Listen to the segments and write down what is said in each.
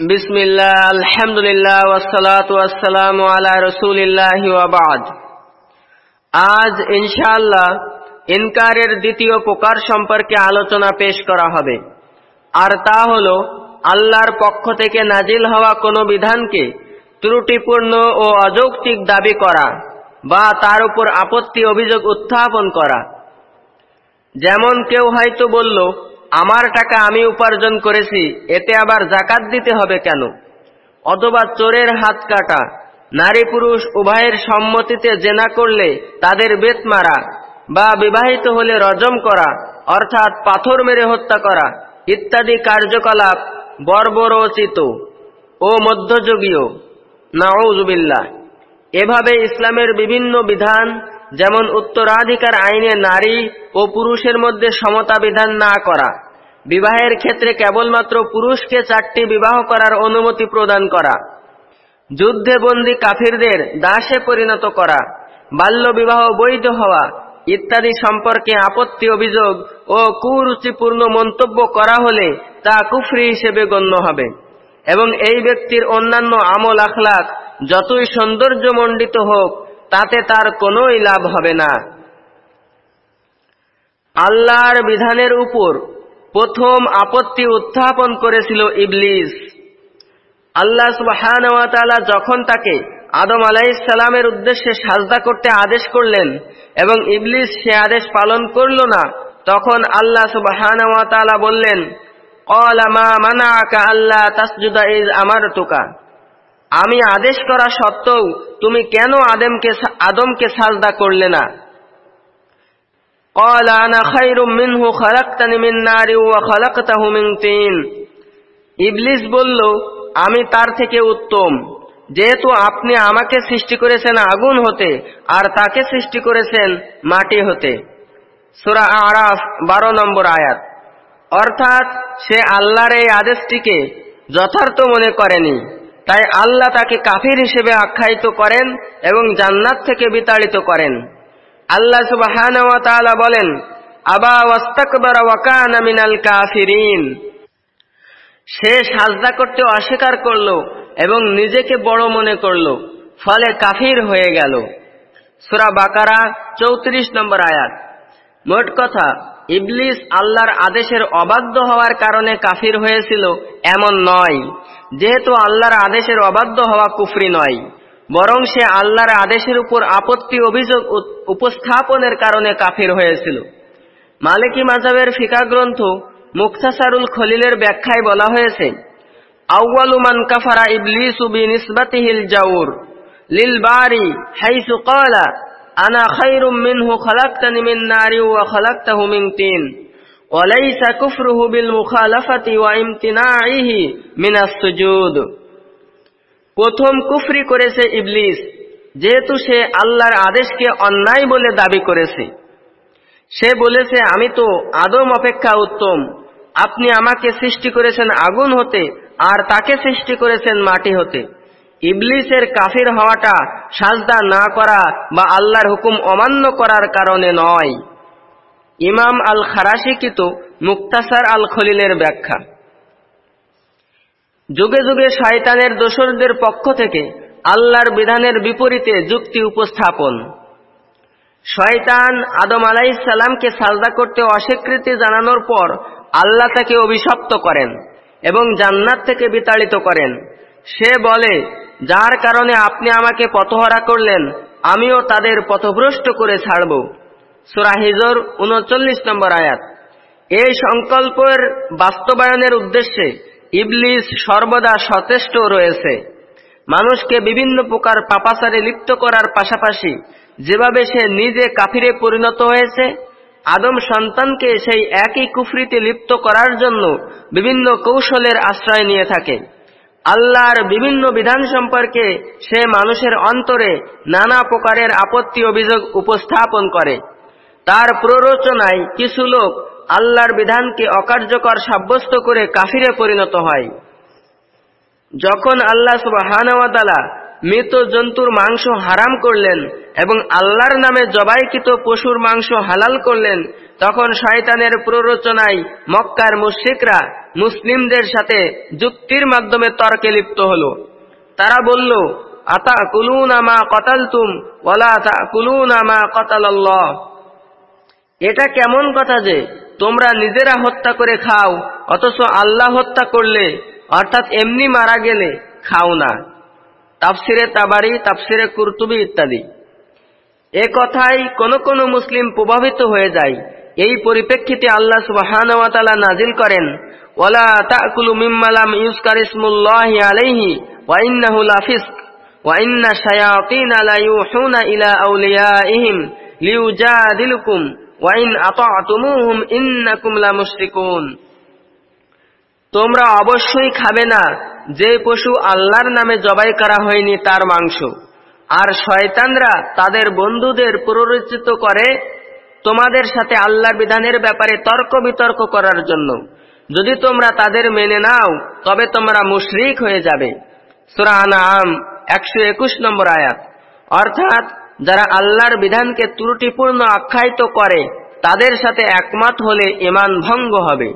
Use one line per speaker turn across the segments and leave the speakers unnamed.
বিসমিল্লাহ, আলহামদুলিল্লাহ, ওয়াসসালাতু ওয়াসসালামু আলা রাসূলিল্লাহি ওয়া বাদ। আজ ইনশাআল্লাহ ইনকারের দ্বিতীয় প্রকার সম্পর্কে আলোচনা পেশ করা হবে। আর তা হল, আল্লাহর পক্ষ থেকে নাজিল হওয়া কোনো বিধানকে ত্রুটিপূর্ণ ও অযৌক্তিক দাবি করা বা তার উপর আপত্তি অভিযোগ উত্থাপন করা। যেমন কেউ হয়তো বলল আমার টাকা আমি উপার্জন করেছি, এতে আবার জাকাত দিতে হবে কেন? অথবা চোরের হাত কাটা, নারী পুরুষ উভয়ের সম্মতিতে জেনা করলে তাদের বেত মারা, বা বিবাহিত হলে রজম করা, অর্থাৎ পাথর মেরে হত্যা করা, ইত্যাদি কার্যকলাপ বর্বরোচিত ও মধ্যযুগীয়। নাউজুবিল্লাহ। এভাবে ইসলামের বিভিন্ন বিধান যেমন উত্তরাধিকার আইনে নারী ও পুরুষের মধ্যে সমতা বিধান না করা। বিবাহের ক্ষেত্রে কেবলমাত্র পুরুষকে চারটি বিবাহ করার অনুমতি প্রদান করা। যুদ্ধে বন্দী কাফিরদের দাসে পরিণত করা বাল্য বিবাহ বৈধ হওয়া ইত্যাদি সম্পর্কে আপত্তি অভিযোগ ও কুরুচিপূর্ণ মন্তব্য করা হলে তা কুফরি হিসেবে গণ্য হবে এবং এই ব্যক্তির অন্যান্য আমল আখলাক যতই সৌন্দর্যমণ্ডিত হোক তাতে তার কোনোই লাভ হবে না। আল্লাহর বিধানের উপর প্রথম আপত্তি উত্থাপন করেছিল ইবলিস। আল্লাহ সুবাহান যখন তাকে আদম আলাইসালামের উদ্দেশ্যে সাজদা করতে আদেশ করলেন এবং ইবলিস সে আদেশ পালন করল না, তখন আল্লাহ সুবাহান বললেন আল্লাহ তাসজুদা ইজ আমার তোকা আমি আদেশ করা সত্ত্বেও তুমি কেন আদমকে আদমকে সাজদা করলে না قال انا خير منه خلقتني من نار وخلقته من طين ইবলিস বলল আমি তার থেকে উত্তম যেহেতু আপনি আমাকে সৃষ্টি করেছেন আগুন হতে আর তাকে সৃষ্টি করেছেন মাটি হতে সুরা আরাফ বারো নম্বর আয়াত অর্থাৎ সে আল্লাহর এই আদেশটিকে যথার্থ মনে করেনি তাই আল্লাহ তাকে কাফির হিসেবে আখ্যায়িত করেন এবং জান্নাত থেকে বিতাড়িত করেন। আল্লাহ সুবাহান বলেন, আবা ওয়াস্তাকবার ওয়াকান মিনাল কাফিরিন। সে সাজদা করতে অস্বীকার করল এবং নিজেকে বড় মনে করল, ফলে কাফির হয়ে গেল। সুরা বাকারা চৌত্রিশ নম্বর আয়াত। মোট কথা ইবলিস আল্লাহর আদেশের অবাধ্য হওয়ার কারণে কাফির হয়েছিল এমন নয়, যেহেতু আল্লাহর আদেশের অবাধ্য হওয়া কুফরি নয়, বরং সে আল্লাহর আদেশের উপর আপত্তি অভিযোগ উপস্থাপনের কারণে কাফির হয়েছিল। মালিকি মাজাবের ফিকা গ্রন্থ মুক্তাসারুল খলিলের ব্যাখ্যায় বলা হয়েছে আউ্বালুমান কাফারা ইবলিসু বিনিসবাতিহিল জাউর লিল বারি হাইসু ক্বালা আনা খায়রুম মিনহু খালাকতানি মিন নারি ওয়া খালাকতাহু মিন তিন وليس كفره بالمخالفة وامتناعه من السجود প্রথম কুফরি করেছে ইবলিস যেহেতু সে আল্লাহর আদেশকে অন্যায় বলে দাবি করেছে সে বলেছে আমি তো আদম অপেক্ষা উত্তম আপনি আমাকে সৃষ্টি করেছেন আগুন হতে আর তাকে সৃষ্টি করেছেন মাটি হতে ইবলিসের কাফির হওয়াটা সাজদা না করা বা আল্লাহর হুকুম অমান্য করার কারণে নয়। ইমাম আল খারাশিকিত মুক্তাসার আল খলিলের ব্যাখ্যা। যুগে যুগে শয়তানের দোসরদের পক্ষ থেকে আল্লাহর বিধানের বিপরীতে যুক্তি উপস্থাপন। শয়তান আদম আলাইসাল্লামকে সাজদা করতে অস্বীকৃতি জানানোর পর আল্লাহ তাকে অভিশপ্ত করেন এবং জান্নাত থেকে বিতাড়িত করেন। সে বলে, যার কারণে আপনি আমাকে পথহরা করলেন, আমিও তাদের পথভ্রষ্ট করে ছাড়ব। সুরা হিজর উনচল্লিশ নম্বর আয়াত। এই সংকল্পের বাস্তবায়নের উদ্দেশ্যে ইবলিস সর্বদা সচেষ্ট রয়েছে। মানুষকে বিভিন্ন প্রকার পাপাচারে লিপ্ত করার পাশাপাশি যেভাবে সে নিজে কাফিরে পরিণত হয়েছে, আদম সন্তানকে সেই একই কুফরিতে লিপ্ত করার জন্য বিভিন্ন কৌশলের আশ্রয় নিয়ে থাকে। আল্লাহর বিভিন্ন বিধান সম্পর্কে সে মানুষের অন্তরে নানা প্রকারের আপত্তি অভিযোগ উপস্থাপন করে। তার প্ররোচনায় কিছু লোক আল্লাহর বিধানকে অকার্যকর সাব্যস্ত করে কাফিরে পরিণত হয়। যখন আল্লাহ সুবাহানওয়াতালা মৃত জন্তুর মাংস হারাম করলেন এবং আল্লাহর নামে জবাইকৃত পশুর মাংস হালাল করলেন, তখন শয়তানের প্ররোচনায় মক্কার মুশ্রিকরা মুসলিমদের সাথে যুক্তির মাধ্যমে তর্কে লিপ্ত হল। তারা বলল, আতা কুলুন আমা কতালতুম ওলা তা কুলুন আমা কতাল্লাহ এটা কেমন কথা যে তোমরা নিজেরা হত্যা করে খাও, অথচ আল্লাহ হত্যা করলে, অর্থাৎ এমনি মারা গেলে খাও না। তাফসিরে তাবারি, তাফসিরে কুরতুবি ইত্যাদি। এ কথাই কোন কোন মুসলিম প্রভাবিত হয়ে যায়। এই পরিপ্রেক্ষিতে আল্লাহ সুবাহান নাজিল করেন, ওয়ালা তাকুলু মিম্মালাম ইউসকার ইসমুল্লাহি আলাইহি ওয়া ইন্নাহু লাফিস্ক, ওয়া শায়াতিন ইউহুনা ইলা আউলিয়াইহিম লিউজাদিলুকুম, ওয়া ইন আতা'তুমুহুম ইন্নাকুম তোমরা অবশ্যই খাবে না, যে পশু আল্লাহর নামে জবাই করা হয়নি তার মাংস। আর শয়তানরা তাদের বন্ধুদের প্ররোচিত করে তোমাদের সাথে আল্লাহর বিধানের ব্যাপারে তর্ক বিতর্ক করার জন্য। যদি তোমরা তাদের মেনে নাও, তবে তোমরা মুশরিক হয়ে যাবে। সুরাহানা আম একশো একুশ নম্বর আয়াত। অর্থাৎ, যারা আল্লাহর বিধানকে ত্রুটিপূর্ণ আখ্যায়িত করে, তাদের সাথে একমত হলে ইমান ভঙ্গ হবে।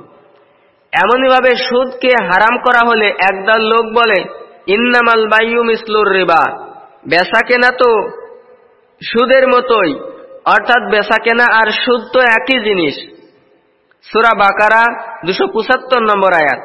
এমনইভাবে সুদকে হারাম করা হলে একদল লোক বলে, ইন্নামাল বায়ু মিসলুর রিবা। বেসা কেনা তো সুদের মতোই। অর্থাৎ বেসা কেনা আর সুদ তো একই জিনিস। সুরা বাকারা দুশো পঁচাত্তর নম্বর আয়াত।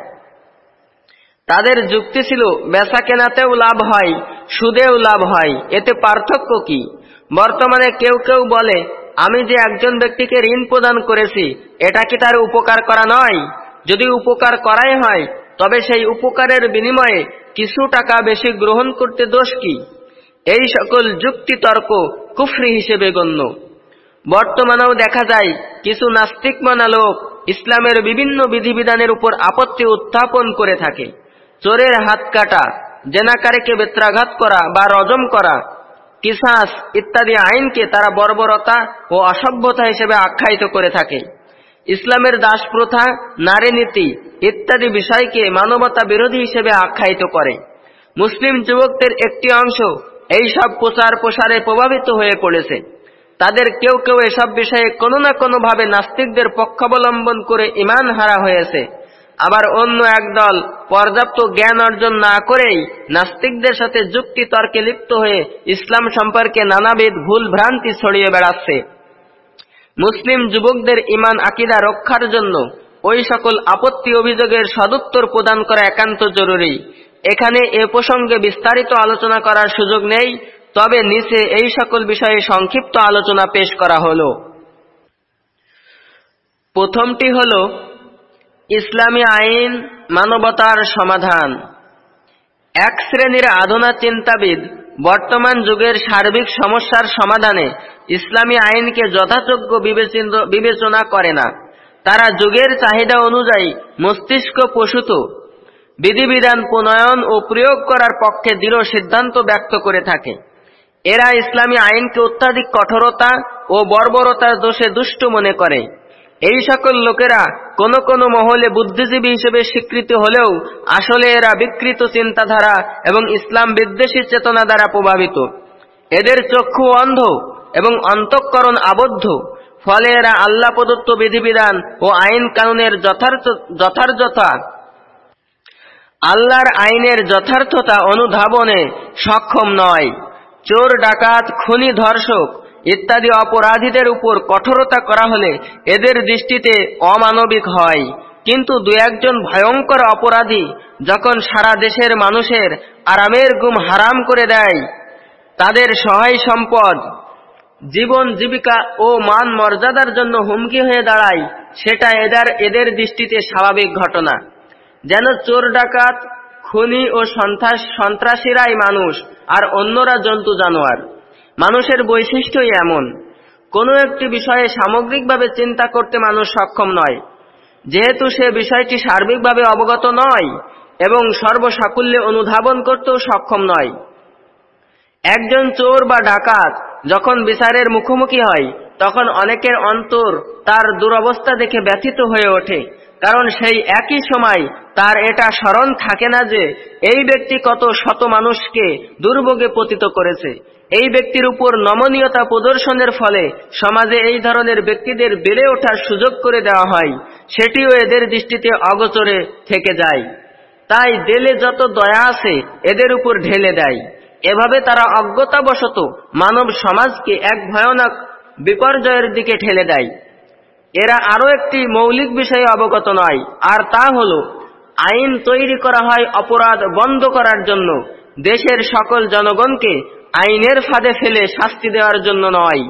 তাদের যুক্তি ছিল বেসা কেনাতেও লাভ হয়, সুদেও লাভ হয়, এতে পার্থক্য কি? বর্তমানে কেউ কেউ বলে, আমি যে একজন ব্যক্তিকে ঋণ প্রদান করেছি, এটা কি তার উপকার করা নয়? যদি উপকার করাই হয়, তবে সেই উপকারের বিনিময়ে কিছু টাকা বেশি গ্রহণ করতে দোষ কি? এই সকল যুক্তি তর্ক কুফরি হিসেবে গণ্য। বর্তমানেও দেখা যায়, কিছু নাস্তিক মানা লোক ইসলামের বিভিন্ন বিধিবিধানের উপর আপত্তি উত্থাপন করে থাকে। চোরের হাত কাটা জেনাকারীকে বেত্রাঘাত করা বা রজম করা, কিসাস ইত্যাদি আইনকে তারা বর্বরতা ও অসভ্যতা হিসেবে আখ্যায়িত করে থাকে। ইসলামের দাস প্রথা নারী নীতি ইত্যাদি বিষয়কে মানবতা বিরোধী হিসেবে আখ্যায়িত করে। মুসলিম যুবকদের একটি অংশ এই সব প্রচার প্রসারে প্রভাবিত হয়ে পড়েছে। তাদের কেউ কেউ এসব বিষয়ে কোনো না কোনো ভাবে নাস্তিকদের পক্ষাবলম্বন করে ইমান হারা হয়েছে। আবার অন্য একদল পর্যাপ্ত জ্ঞান অর্জন না করেই নাস্তিকদের সাথে যুক্তি তর্কে লিপ্ত হয়ে ইসলাম সম্পর্কে নানাবিধ ভুল ভ্রান্তি ছড়িয়ে বেড়াচ্ছে। মুসলিম যুবকদের ইমান আকিদা রক্ষার জন্য ওই সকল আপত্তি অভিযোগের সদুত্তর প্রদান করা একান্ত জরুরি। এখানে এ প্রসঙ্গে বিস্তারিত আলোচনা করার সুযোগ নেই। তবে নিচে এই সকল বিষয়ে সংক্ষিপ্ত আলোচনা পেশ করা হল। প্রথমটি হল, ইসলামী আইন মানবতার সমাধান। এক শ্রেণির আধুনা চিন্তাবিদ বর্তমান যুগের সার্বিক সমস্যার সমাধানে ইসলামী আইনকে যথাযোগ্য বিবেচনা করে না। তারা যুগের চাহিদা অনুযায়ী মস্তিষ্ক প্রসূত, বিধিবিধান প্রণয়ন ও প্রয়োগ করার পক্ষে দৃঢ় সিদ্ধান্ত ব্যক্ত করে থাকে। এরা ইসলামী আইনকে অত্যাধিক কঠোরতা ও বর্বরতার দোষে দুষ্ট মনে করে। এই সকল লোকেরা কোন কোন মহলে বুদ্ধিজীবী হিসেবে স্বীকৃত হলেও আসলে এরা বিকৃত চিন্তাধারা এবং ইসলাম বিদ্বেষী চেতনা দ্বারা প্রভাবিত। এদের চক্ষু অন্ধ এবং অন্তঃকরণ আবদ্ধ। ফলে এরা আল্লাহ প্রদত্ত বিধিবিধান ও আইন কানুনের যথার্থ যথার্থতা। আল্লাহর আইনের যথার্থতা অনুধাবনে সক্ষম নয়। চোর, ডাকাত, খুনি, ধর্ষক ইত্যাদি অপরাধীদের উপর কঠোরতা করা হলে এদের দৃষ্টিতে অমানবিক হয়। কিন্তু দু একজন ভয়ঙ্কর অপরাধী যখন সারা দেশের মানুষের আরামের গুম হারাম করে দেয়, তাদের সহায় সম্পদ, জীবন, জীবিকা ও মান মর্যাদার জন্য হুমকি হয়ে দাঁড়ায়, সেটা এদের এদের দৃষ্টিতে স্বাভাবিক ঘটনা। যেন চোর, ডাকাত, খুনি ও সন্ত্রাসীরাই মানুষ আর অন্যরা জন্তু জানোয়ার। মানুষের বৈশিষ্ট্যই এমন। কোনো একটি বিষয়ে সামগ্রিকভাবে চিন্তা করতে মানুষ সক্ষম নয়। যেহেতু সে বিষয়টি সার্বিকভাবে অবগত নয় এবং সর্বসাকুল্যে অনুধাবন করতেও সক্ষম নয়। একজন চোর বা ডাকাত যখন বিচারের মুখোমুখি হয়, তখন অনেকের অন্তর তার দুরবস্থা দেখে ব্যথিত হয়ে ওঠে। কারণ সেই একই সময় তার এটা স্মরণ থাকে না যে এই ব্যক্তি কত শত মানুষকে দুর্ভোগে পতিত করেছে। এই ব্যক্তির উপর নমনীয়তা প্রদর্শনের ফলে সমাজে এই ধরনের ব্যক্তিদের বেড়ে ওঠার সুযোগ করে দেওয়া হয়, সেটিও এদের দৃষ্টিতে অগোচরে থেকে যায়। তাই দেলে যত দয়া আছে, এদের উপর ঢেলে দেয়। এভাবে তারা অজ্ঞতাবশত মানব সমাজকে এক ভয়ানক বিপর্যয়ের দিকে ঠেলে দেয়। এরা আরও একটি মৌলিক বিষয়ে অবগত নয়। আর তা হল, আইন তৈরি করা হয় অপরাধ বন্ধ করার জন্য। দেশের সকল জনগণকে আইনের ফাঁদে ফেলে শাস্তি দেওয়ার জন্য নয়।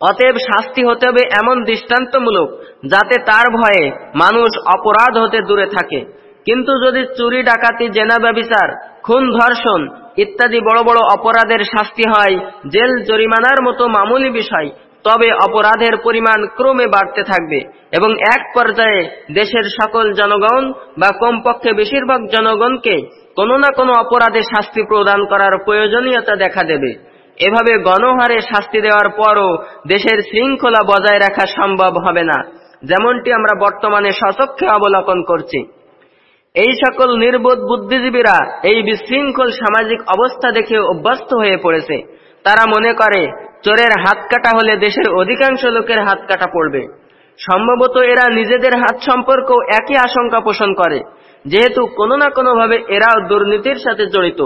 অতএব শাস্তি হতে হবে এমন দৃষ্টান্তমূলক যাতে তার ভয়ে মানুষ অপরাধ হতে দূরে থাকে। কিন্তু যদি চুরি, ডাকাতি, জেনা ব্যবিচার, খুন, ধর্ষণ ইত্যাদি বড় বড় অপরাধের শাস্তি হয়, জেল, জরিমানার মতো মামুলি বিষয় তবে অপরাধের পরিমাণ ক্রমে বাড়তে থাকবে এবং এক পর্যায়ে দেশের সকল জনগণ বা কমপক্ষে বেশিরভাগ জনগণকে কোনো না কোনো অপরাধে শাস্তি প্রদান করার প্রয়োজনীয়তা দেখা দেবে। এভাবে গণহারে শাস্তি দেওয়ার পরও দেশের শৃঙ্খলা বজায় রাখা সম্ভব হবে না, যেমনটি আমরা বর্তমানে সচক্ষে অবলোকন করছি। এই সকল নির্বোধ বুদ্ধিজীবীরা এই বিশৃঙ্খল সামাজিক অবস্থা দেখে অভ্যস্ত হয়ে পড়েছে। তারা মনে করে চোরের হাত কাটা হলে দেশের অধিকাংশ লোকের হাত কাটা পড়বে। সম্ভবত এরা নিজেদের হাত সম্পর্কেও একই আশঙ্কা পোষণ করে, যেহেতু কোনো না কোনোভাবে এরাও দুর্নীতির সাথে জড়িত।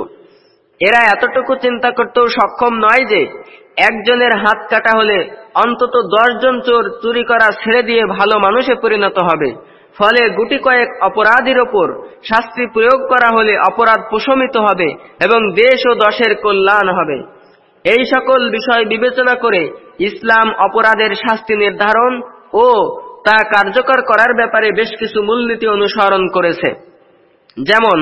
এরা এতটুকু চিন্তা করতেও সক্ষম নয় যে, একজনের হাত কাটা হলে অন্তত দশজন চোর চুরি করা ছেড়ে দিয়ে ভালো মানুষে পরিণত হবে। ফলে গুটি কয়েক অপরাধীর ওপর শাস্তি প্রয়োগ করা হলে অপরাধ প্রশমিত হবে এবং দেশ ও দশের কল্যাণ হবে। এই সকল বিষয় বিবেচনা করে ইসলাম অপরাধের শাস্তি নির্ধারণ ও তা কার্যকর করার ব্যাপারে বেশ কিছু মূলনীতি অনুসরণ করেছে। যেমন,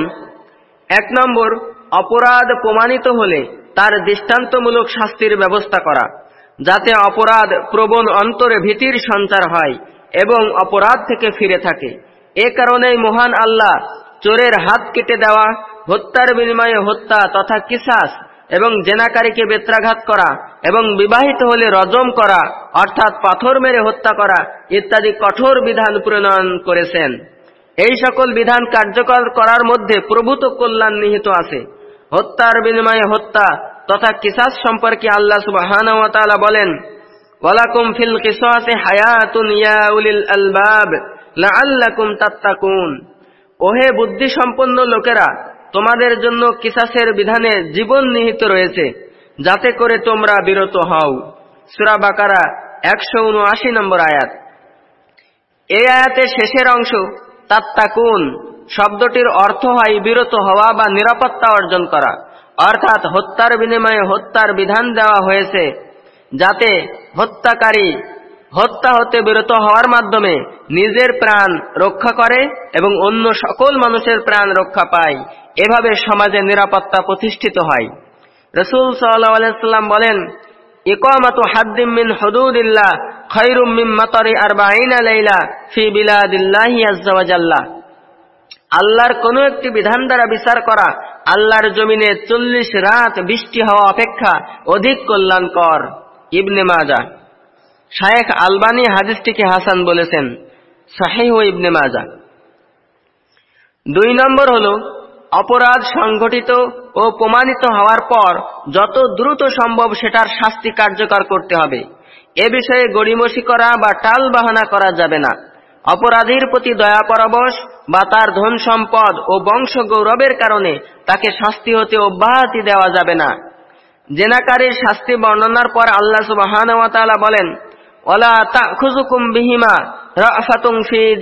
এক নম্বর, অপরাধ প্রমাণিত হলে তার দৃষ্টান্তমূলক শাস্তির ব্যবস্থা করা, যাতে অপরাধ প্রবণ অন্তরে ভীতির সঞ্চার হয় এবং অপরাধ থেকে ফিরে থাকে। এ কারণেই মহান আল্লাহ চোরের হাত কেটে দেওয়া, হত্যার বিনিময়ে হত্যা তথা কিসাস এবং জেনাকারীকে বেত্রাঘাত করা এবং বিবাহিত হলে রজম করা, অর্থাৎ পাথর মেরে হত্যা করা ইত্যাদি কঠোর বিধান প্রণয়ন করেছেন। এই সকল বিধান কার্যকর করার মধ্যে প্রভূত কল্যাণ নিহিত আছে। হত্যার বিনিময়ে হত্যা তথা কিসাস সম্পর্কে আল্লাহ সুবাহান বলেন, ওয়ালাকুম ফিল কিসাসে হায়াতুন ইয়া উলিল আলবাব লাআল্লাকুম তাত্তাকুন। ওহে বুদ্ধি সম্পন্ন লোকেরা তোমাদের জন্য কিসাসের বিধানে জীবন নিহিত রয়েছে, যাতে করে তোমরা বিরত হও। সুরা বাকারা একশো উনআশি নম্বর আয়াত। এই আয়াতের শেষের অংশ, তাত্তাকুন, শব্দটির অর্থ হয় বিরত হওয়া বা নিরাপত্তা অর্জন করা, অর্থাৎ হত্যার বিনিময়ে হত্যার বিধান দেওয়া হয়েছে, যাতে হত্যাকারী হত্যা হতে বিরত হওয়ার মাধ্যমে নিজের প্রাণ রক্ষা করে এবং অন্য সকল মানুষের প্রাণ রক্ষা পায়। এভাবে সমাজে নিরাপত্তা প্রতিষ্ঠিত হয়। রসুল সাল্লাম বলেন, ইকামাতু হাদ্দিম মিন হুদুদিল্লাহ খৈরুম মিন মাতারি আরবাঈনা লাইলা ফি বিলাদিল্লাহি আজ্জা ওয়া জাল্লা আল্লাহর কোনো একটি বিধান দ্বারা বিচার করা আল্লাহর জমিনে চল্লিশ রাত বৃষ্টি হওয়া অপেক্ষা অধিক কল্যাণকর। ইবনে মাজা শায়েখ আলবানি হাদিসটিকে হাসান বলেছেন শাহেহ ইবনে মাজা। দুই নম্বর হল, অপরাধ সংঘটিত ও প্রমাণিত হওয়ার পর যত দ্রুত সম্ভব সেটার শাস্তি কার্যকর করতে হবে। এ বিষয়ে গড়িমসি করা বা টাল বাহানা করা যাবে না। অপরাধীর প্রতি দয়া পরবশ বা তার ধন সম্পদ ও বংশ গৌরবের কারণে তাকে শাস্তি হতে অব্যাহতি দেওয়া যাবে না। জেনাকারীর শাস্তি বর্ণনার পর আল্লাহ সুবাহান বলেন বিহিমা ফি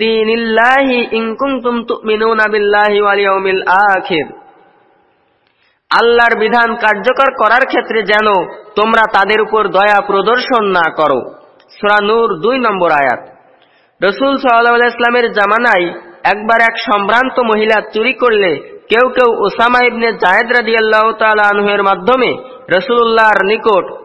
আখির। আল্লাহর বিধান কার্যকর করার ক্ষেত্রে যেন তোমরা তাদের উপর দয়া প্রদর্শন না করো। সূরা নূর দুই নম্বর আয়াত। রসুল সাল্লাহ ইসলামের জামানায় একবার এক সম্ভ্রান্ত মহিলা চুরি করলে কেউ কেউ ওসামা ইবনে জায়দ রাজি আল্লাহ আনহুয়ের মাধ্যমে রসুল্লাহর নিকট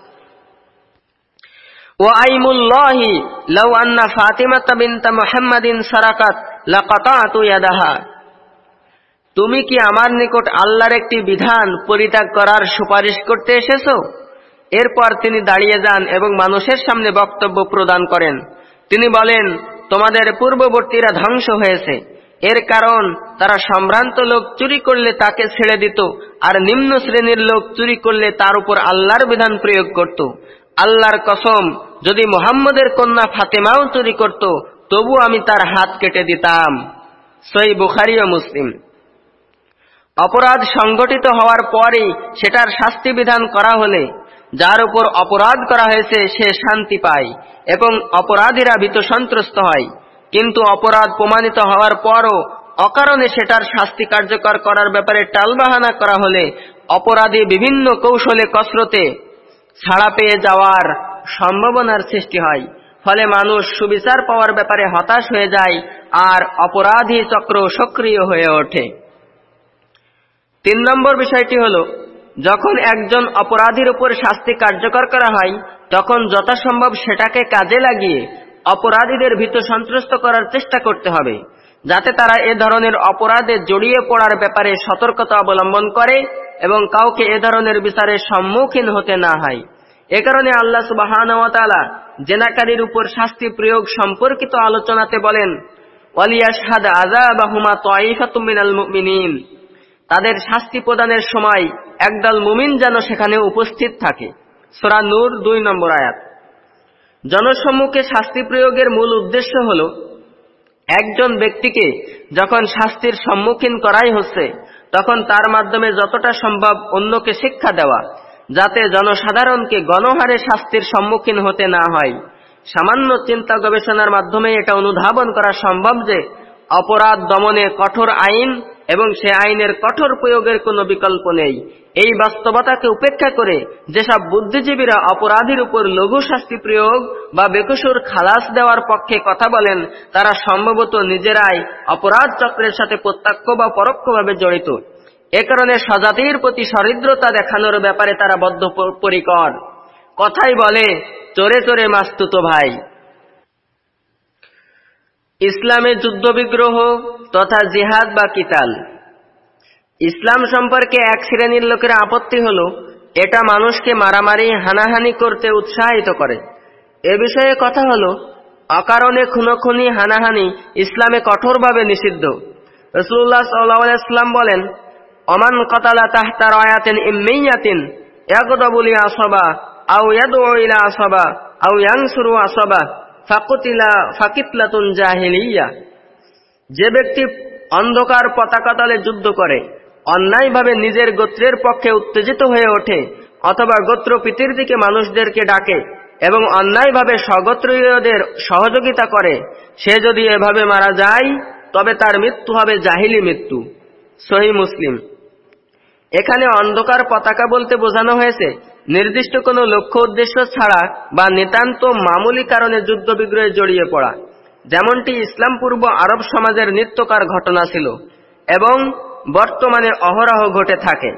তুমি কি আমার নিকট আল্লাহর একটি বিধান পরিত্যাগ করার সুপারিশ করতে এসেছ? এরপর তিনি দাঁড়িয়ে যান এবং মানুষের সামনে বক্তব্য প্রদান করেন। তিনি বলেন, তোমাদের পূর্ববর্তীরা ধ্বংস হয়েছে। এর কারণ, তারা সম্ভ্রান্ত লোক চুরি করলে তাকে ছেড়ে দিত, আর নিম্ন শ্রেণির লোক চুরি করলে তার উপর আল্লাহর বিধান প্রয়োগ করত। আল্লাহর কসম যদি মোহাম্মদের কন্যা ফাতেমাও চুরি করত তবু আমি তার হাত কেটে দিতাম। সই বুখারি ও মুসলিম। অপরাধ সংগঠিত হওয়ার পরেই সেটার শাস্তি বিধান করা হলে, যার উপর অপরাধ করা হয়েছে, সে শান্তি পায় এবং অপরাধীরা ভীত সন্ত্রস্ত হয়। কিন্তু অপরাধ প্রমাণিত হওয়ার পরও অকারণে সেটার শাস্তি কার্যকর করার ব্যাপারে টালবাহানা করা হলে, অপরাধী বিভিন্ন কৌশলে কসরতে ছাড়া পেয়ে যাওয়ার সম্ভাবনার সৃষ্টি হয়। ফলে মানুষ সুবিচার পাওয়ার ব্যাপারে হতাশ হয়ে যায় আর অপরাধী চক্র সক্রিয় হয়ে ওঠে। তিন নম্বর বিষয়টি হল, যখন একজন অপরাধীর উপর শাস্তি কার্যকর করা হয়, তখন যথাসম্ভব সেটাকে কাজে লাগিয়ে অপরাধীদের ভীত সন্ত্রস্ত করার চেষ্টা করতে হবে, যাতে তারা এ ধরনের অপরাধে জড়িয়ে পড়ার ব্যাপারে সতর্কতা অবলম্বন করে এবং কাউকে এ ধরনের বিচারের সম্মুখীন হতে না হয়। এ কারণে আল্লাহ সুবাহান জেনাকারীর উপর শাস্তি প্রয়োগ সম্পর্কিত আলোচনাতে বলেন তাদের শাস্তি প্রদানের সময় একদল মুমিন যেন সেখানে উপস্থিত থাকে। সোরা নূর দুই নম্বর আয়াত। জনসম্মুখে শাস্তি প্রয়োগের মূল উদ্দেশ্য হল, একজন ব্যক্তিকে যখন শাস্তির সম্মুখীন করাই হচ্ছে, তখন তার মাধ্যমে যতটা সম্ভব অন্যকে শিক্ষা দেওয়া। যাতে জনসাধারণকে গণহারে শাস্তির সম্মুখীন হতে না হয়। সামান্য চিন্তা গবেষণার মাধ্যমে এটা অনুধাবন করা সম্ভব যে অপরাধ দমনে কঠোর আইন এবং সে আইনের কঠোর প্রয়োগের কোনো বিকল্প নেই। এই বাস্তবতাকে উপেক্ষা করে যেসব বুদ্ধিজীবীরা অপরাধীর উপর লঘু শাস্তি প্রয়োগ বা বেকসুর খালাস দেওয়ার পক্ষে কথা বলেন, তারা সম্ভবত নিজেরাই অপরাধ চক্রের সাথে প্রত্যক্ষ বা পরোক্ষভাবে জড়িত। এ কারণে স্বজাতির প্রতি সরিদ্রতা দেখানোর ব্যাপারে তারা বদ্ধপরিকর। কথাই বলে, চোরে চোরে মাস্তুত ভাই। ইসলামে যুদ্ধবিগ্রহ তথা জিহাদ বা কিতাল। ইসলাম সম্পর্কে এক শ্রেণির লোকের আপত্তি হল, এটা মানুষকে মারামারি, হানাহানি করতে উৎসাহিত করে। এ বিষয়ে কথা হল, অকারণে খুনোখুনি, হানাহানি ইসলামে কঠোরভাবে নিষিদ্ধ। রসুল্লাহ সাল্লাম বলেন অমান কতালা তাহতার আয়াতেন ইম্মেয়াতিন ইয়াকদাবুলি আসবা আউ ইয়াদু ইলা আসবা আউ ইয়াংসুরু আসবা ফাকুতিলা, ফাকিতলাতুন জাহিলিয়া। যে ব্যক্তি অন্ধকার পতাকা তলে যুদ্ধ করে, অন্যায়ভাবে নিজের গোত্রের পক্ষে উত্তেজিত হয়ে ওঠে, অথবা গোত্র পিতির দিকে মানুষদেরকে ডাকে এবং অন্যায়ভাবে স্বগোত্রীয়দের সহযোগিতা করে, সে যদি এভাবে মারা যায়, তবে তার মৃত্যু হবে জাহিলি মৃত্যু। সহি মুসলিম। এখানে অন্ধকার পতাকা বলতে বোঝানো হয়েছে। নির্দিষ্ট কোনো লক্ষ্য উদ্দেশ্য ছাড়া বা নিতান্ত মামুলি কারণে যুদ্ধ বিগ্রহে জড়িয়ে পড়া। যেমনটি ইসলাম পূর্ব আরব সমাজের নিত্যকার ঘটনা ছিল এবং বর্তমানে অহরহ ঘটে থাকে।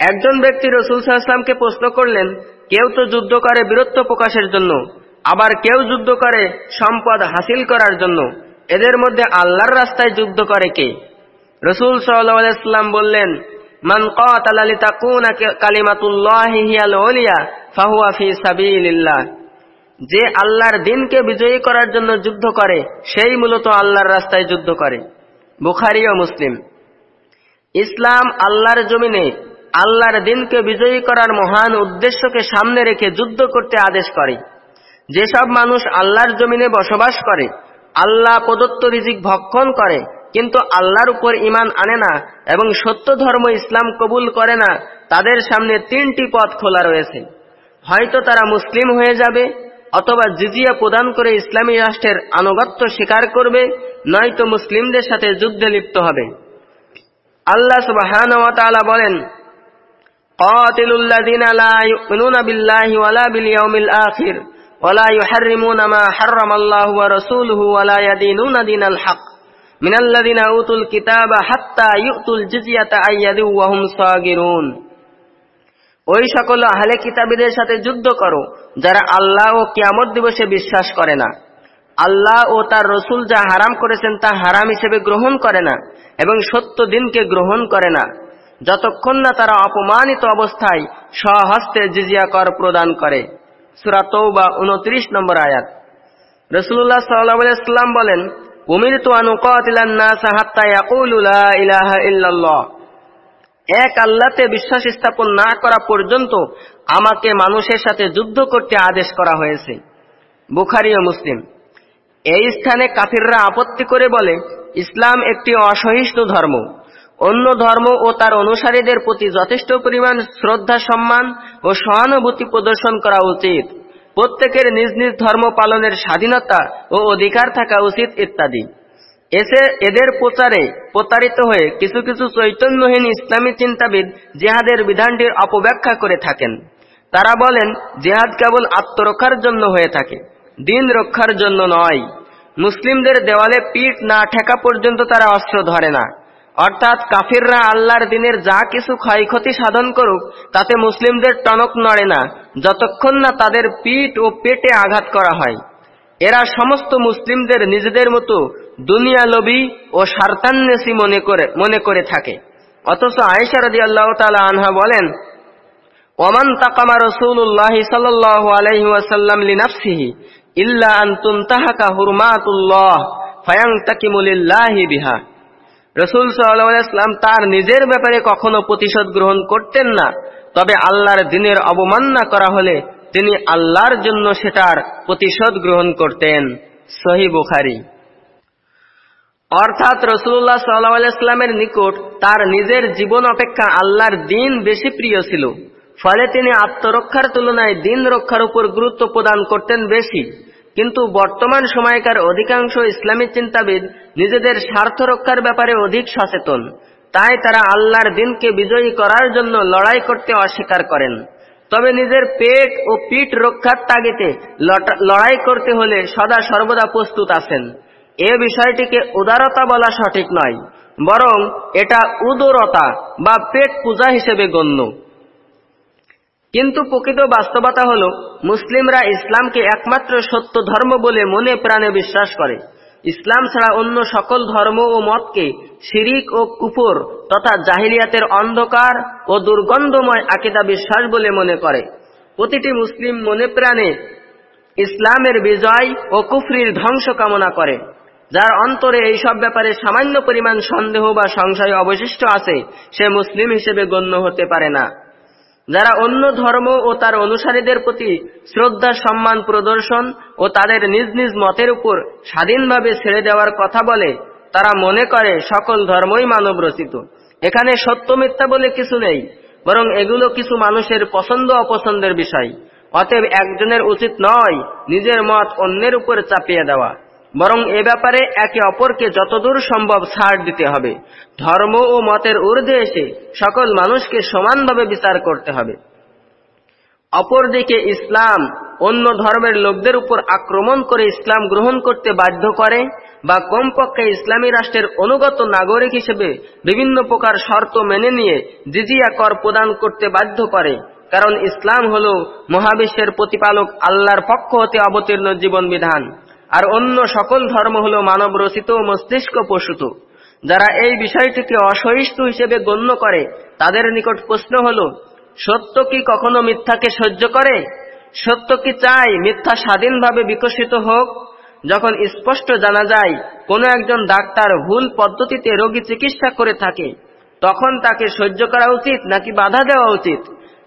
একজন ব্যক্তি রসুল সাল্লামকে প্রশ্ন করলেন, কেউ তো যুদ্ধ করে বীরত্ব প্রকাশের জন্য, আবার কেউ যুদ্ধ করে সম্পদ হাসিল করার জন্য। এদের মধ্যে আল্লাহর রাস্তায় যুদ্ধ করে কে? রসুল সাল্লাম বললেন মান কাতালা লিতাকুনা কালিমাতুল্লাহি হিয়াল উলিয়া ফাহুয়া ফি সাবিলিল্লাহ। যে আল্লাহর দিনকে বিজয়ী করার জন্য যুদ্ধ করে, সেই মূলত আল্লাহর রাস্তায় যুদ্ধ করে। বুখারি ও মুসলিম। ইসলাম আল্লাহর জমিনে আল্লাহর দিনকে বিজয়ী করার মহান উদ্দেশ্যকে সামনে রেখে যুদ্ধ করতে আদেশ করে। যেসব মানুষ আল্লাহর জমিনে বসবাস করে, আল্লাহ প্রদত্ত রিজিক ভক্ষণ করে কিন্তু আল্লাহর উপর ইমান আনে না এবং সত্য ধর্ম ইসলাম কবুল করে না তাদের সামনে তিনটি পথ খোলা রয়েছে হয়তো তারা মুসলিম হয়ে যাবে অথবা জিজিয়া প্রদান করে ইসলামী রাষ্ট্রের আনুগত্য স্বীকার করবে নয়তো মুসলিমদের সাথে যুদ্ধে লিপ্ত হবে আল্লাহ সুবহান বলেন قاتلوا الذين لا يؤمنون بالله ولا باليوم الآخر ولا يحرمون ما حرم الله ورسوله ولا يدينون دين الحق মিনাল্লাদিনা উতুল কিতাবা হাত্তা ইউতুল জিজিয়াতা আইয়াদি ওয়াহুম সাগিরুন। ওই সকল আহলে কিতাবীদের সাথে যুদ্ধ করো, যারা আল্লাহ ও কিয়ামত দিবসে বিশ্বাস করে না। আল্লাহ ও তার রসুল যা হারাম করেছেন তা হারাম হিসেবে গ্রহণ করে না এবং সত্য দিনকে গ্রহণ করে না। যতক্ষণ না তারা অপমানিত অবস্থায় সহস্তে জিজিয়া কর প্রদান করে। সুরাতৌ বা উনত্রিশ নম্বর আয়াত। রসুল্লাহ সাল্লাহ ইসলাম বলেন উমির তো এক আল্লাহতে বিশ্বাস স্থাপন না করা পর্যন্ত আমাকে মানুষের সাথে যুদ্ধ করতে আদেশ করা হয়েছে। বুখারি ও মুসলিম। এই স্থানে কাফিররা আপত্তি করে বলে, ইসলাম একটি অসহিষ্ণু ধর্ম। অন্য ধর্ম ও তার অনুসারীদের প্রতি যথেষ্ট পরিমাণ শ্রদ্ধা, সম্মান ও সহানুভূতি প্রদর্শন করা উচিত। প্রত্যেকের নিজ নিজ ধর্ম পালনের স্বাধীনতা ও অধিকার থাকা উচিত ইত্যাদি। এসে এদের প্রচারে প্রতারিত হয়ে কিছু কিছু চৈতন্যহীন ইসলামী চিন্তাবিদ জেহাদের বিধানটির অপব্যাখ্যা করে থাকেন। তারা বলেন, জেহাদ কেবল আত্মরক্ষার জন্য হয়ে থাকে, দিন রক্ষার জন্য নয়। মুসলিমদের দেওয়ালে পিঠ না ঠেকা পর্যন্ত তারা অস্ত্র ধরে না। অর্থাৎ কাফিররা আল্লাহর দিনের যা কিছু ক্ষয়ক্ষতি সাধন করুক, তাতে মুসলিমদের টনক নড়ে না, যতক্ষণ না তাদের পিঠ ও পেটে আঘাত করা হয়। এরা সমস্ত মুসলিমদের নিজেদের মতো দুনিয়া লবি ও সার্তান্বেষী মনে করে মনে করে থাকে। অথচ আয়েশা রাজি আল্লাহ তালা আনহা বলেন, ওমান তাকামা রসুল্লাহ সাল্লাহ ওয়াসাল্লাম লিনাফসিহি ইল্লা আন্তুম তাহাকা হুরমাতুল্লাহ ফায়াং তাকিমুলিল্লাহি বিহা। রসুল সাল্লাম তার নিজের ব্যাপারে কখনো প্রতিশোধ গ্রহণ করতেন না। তবে আল্লাহর দিনের অবমাননা করা হলে তিনি আল্লাহর জন্য সেটার প্রতিশোধ গ্রহণ করতেন। সহি বুখারি। অর্থাৎ রসুল্লাহ সাল্লাহামের নিকট তার নিজের জীবন অপেক্ষা আল্লাহর দিন বেশি প্রিয় ছিল। ফলে তিনি আত্মরক্ষার তুলনায় দিন রক্ষার উপর গুরুত্ব প্রদান করতেন বেশি। কিন্তু বর্তমান সময়কার অধিকাংশ ইসলামী চিন্তাবিদ নিজেদের স্বার্থ রক্ষার ব্যাপারে অধিক সচেতন। তাই তারা আল্লাহর দিনকে বিজয়ী করার জন্য লড়াই করতে অস্বীকার করেন। তবে নিজের পেট ও পিঠ রক্ষার তাগিতে লড়াই করতে হলে সদা সর্বদা প্রস্তুত আছেন। এ বিষয়টিকে উদারতা বলা সঠিক নয়, বরং এটা উদরতা বা পেট পূজা হিসেবে গণ্য। কিন্তু প্রকৃত বাস্তবতা হল, মুসলিমরা ইসলামকে একমাত্র সত্য ধর্ম বলে মনে প্রাণে বিশ্বাস করে। ইসলাম ছাড়া অন্য সকল ধর্ম ও মতকে শিরিক ও কুফর তথা জাহিলিয়াতের অন্ধকার ও দুর্গন্ধময় আকিদা বিশ্বাস বলে মনে করে। প্রতিটি মুসলিম মনে প্রাণে ইসলামের বিজয় ও কুফরির ধ্বংস কামনা করে, যার অন্তরে এই সব ব্যাপারে সামান্য পরিমাণ সন্দেহ বা সংশয় অবশিষ্ট আছে, সে মুসলিম হিসেবে গণ্য হতে পারে না। যারা অন্য ধর্ম ও তার অনুসারীদের প্রতি শ্রদ্ধা, সম্মান, প্রদর্শন ও তাদের নিজ নিজ মতের উপর স্বাধীনভাবে ছেড়ে দেওয়ার কথা বলে, তারা মনে করে সকল ধর্মই মানব রচিত। এখানে সত্য মিথ্যা বলে কিছু নেই, বরং এগুলো কিছু মানুষের পছন্দ অপছন্দের বিষয়। অতএব একজনের উচিত নয় নিজের মত অন্যের উপর চাপিয়ে দেওয়া। বরং এ ব্যাপারে একে অপরকে যতদূর সম্ভব ছাড় দিতে হবে। ধর্ম ও মতের ঊর্ধ্বে এসে সকল মানুষকে সমানভাবে বিচার করতে হবে। অপরদিকে ইসলাম অন্য ধর্মের লোকদের উপর আক্রমণ করে ইসলাম গ্রহণ করতে বাধ্য করে বা কমপক্ষে ইসলামী রাষ্ট্রের অনুগত নাগরিক হিসেবে বিভিন্ন প্রকার শর্ত মেনে নিয়ে জিজিয়া কর প্রদান করতে বাধ্য করে, কারণ ইসলাম হল মহাবিশ্বের প্রতিপালক আল্লাহর পক্ষ হতে অবতীর্ণ জীবন বিধান আর অন্য সকল ধর্ম হল মানব রচিত মস্তিষ্ক প্রসূত যারা এই বিষয়টিকে অসহিষ্ণু হিসেবে গণ্য করে, তাদের নিকট প্রশ্ন হল, সত্য কি কখনো মিথ্যাকে সহ্য করে? সত্য কি চায় মিথ্যা স্বাধীনভাবে বিকশিত হোক? যখন স্পষ্ট জানা যায়, কোনো একজন ডাক্তার ভুল পদ্ধতিতে রোগী চিকিৎসা করে থাকে, তখন তাকে সহ্য করা উচিত নাকি বাধা দেওয়া উচিত?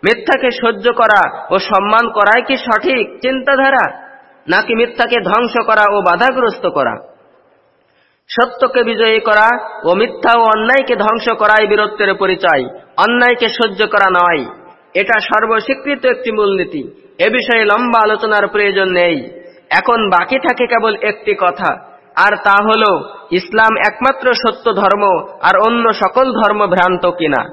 মিথ্যাকে সহ্য করা ও সম্মান করাই কি সঠিক চিন্তাধারা? নাকি মিথ্যাকে ধ্বংস করা ও বাধাগ্রস্ত করা? সত্যকে বিজয়ী করা ও মিথ্যা ও অন্যায়কে ধ্বংস করাই বীরত্বের পরিচয়। অন্যায়কে সহ্য করা নয়। এটা সর্বস্বীকৃত একটি মূলনীতি। এ বিষয়ে লম্বা আলোচনার প্রয়োজন নেই। এখন বাকি থাকে কেবল একটি কথা, আর তা হল, ইসলাম একমাত্র সত্য ধর্ম আর অন্য সকল ধর্ম ভ্রান্ত কিনা?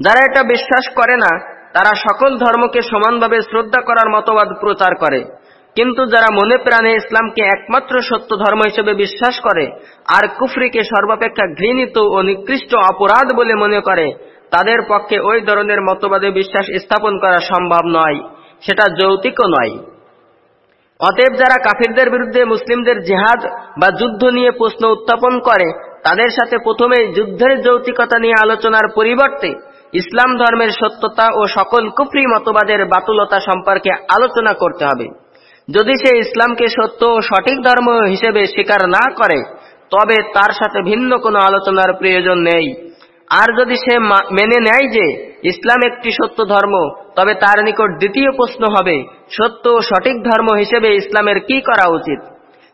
যারা এটা বিশ্বাস করে না, তারা সকল ধর্মকে সমানভাবে শ্রদ্ধা করার মতবাদ প্রচার করে। কিন্তু যারা মনে প্রাণে ইসলামকে একমাত্র সত্য ধর্ম হিসেবে বিশ্বাস করে, আর কুফরিকে সর্বাপেক্ষা ঘৃণিত ও নিকৃষ্ট অপরাধ বলে মনে করে, তাদের পক্ষে ওই ধরনের মতবাদে বিশ্বাস স্থাপন করা সম্ভব নয়। সেটা যৌতিকও নয়। অতএব যারা কাফিরদের বিরুদ্ধে মুসলিমদের জেহাদ বা যুদ্ধ নিয়ে প্রশ্ন উত্থাপন করে, তাদের সাথে প্রথমে যুদ্ধের যৌতিকতা নিয়ে আলোচনার পরিবর্তে ইসলাম ধর্মের সত্যতা ও সকল কুফরি মতবাদের বাতুলতা সম্পর্কে আলোচনা করতে হবে। যদি সে ইসলামকে সত্য ও সঠিক ধর্ম হিসেবে স্বীকার না করে, তবে তার সাথে ভিন্ন কোনো আলোচনার প্রয়োজন নেই। আর যদি সে মেনে নেয় যে ইসলাম একটি সত্য ধর্ম, তবে তার নিকট দ্বিতীয় প্রশ্ন হবে, সত্য ও সঠিক ধর্ম হিসেবে ইসলামের কি করা উচিত?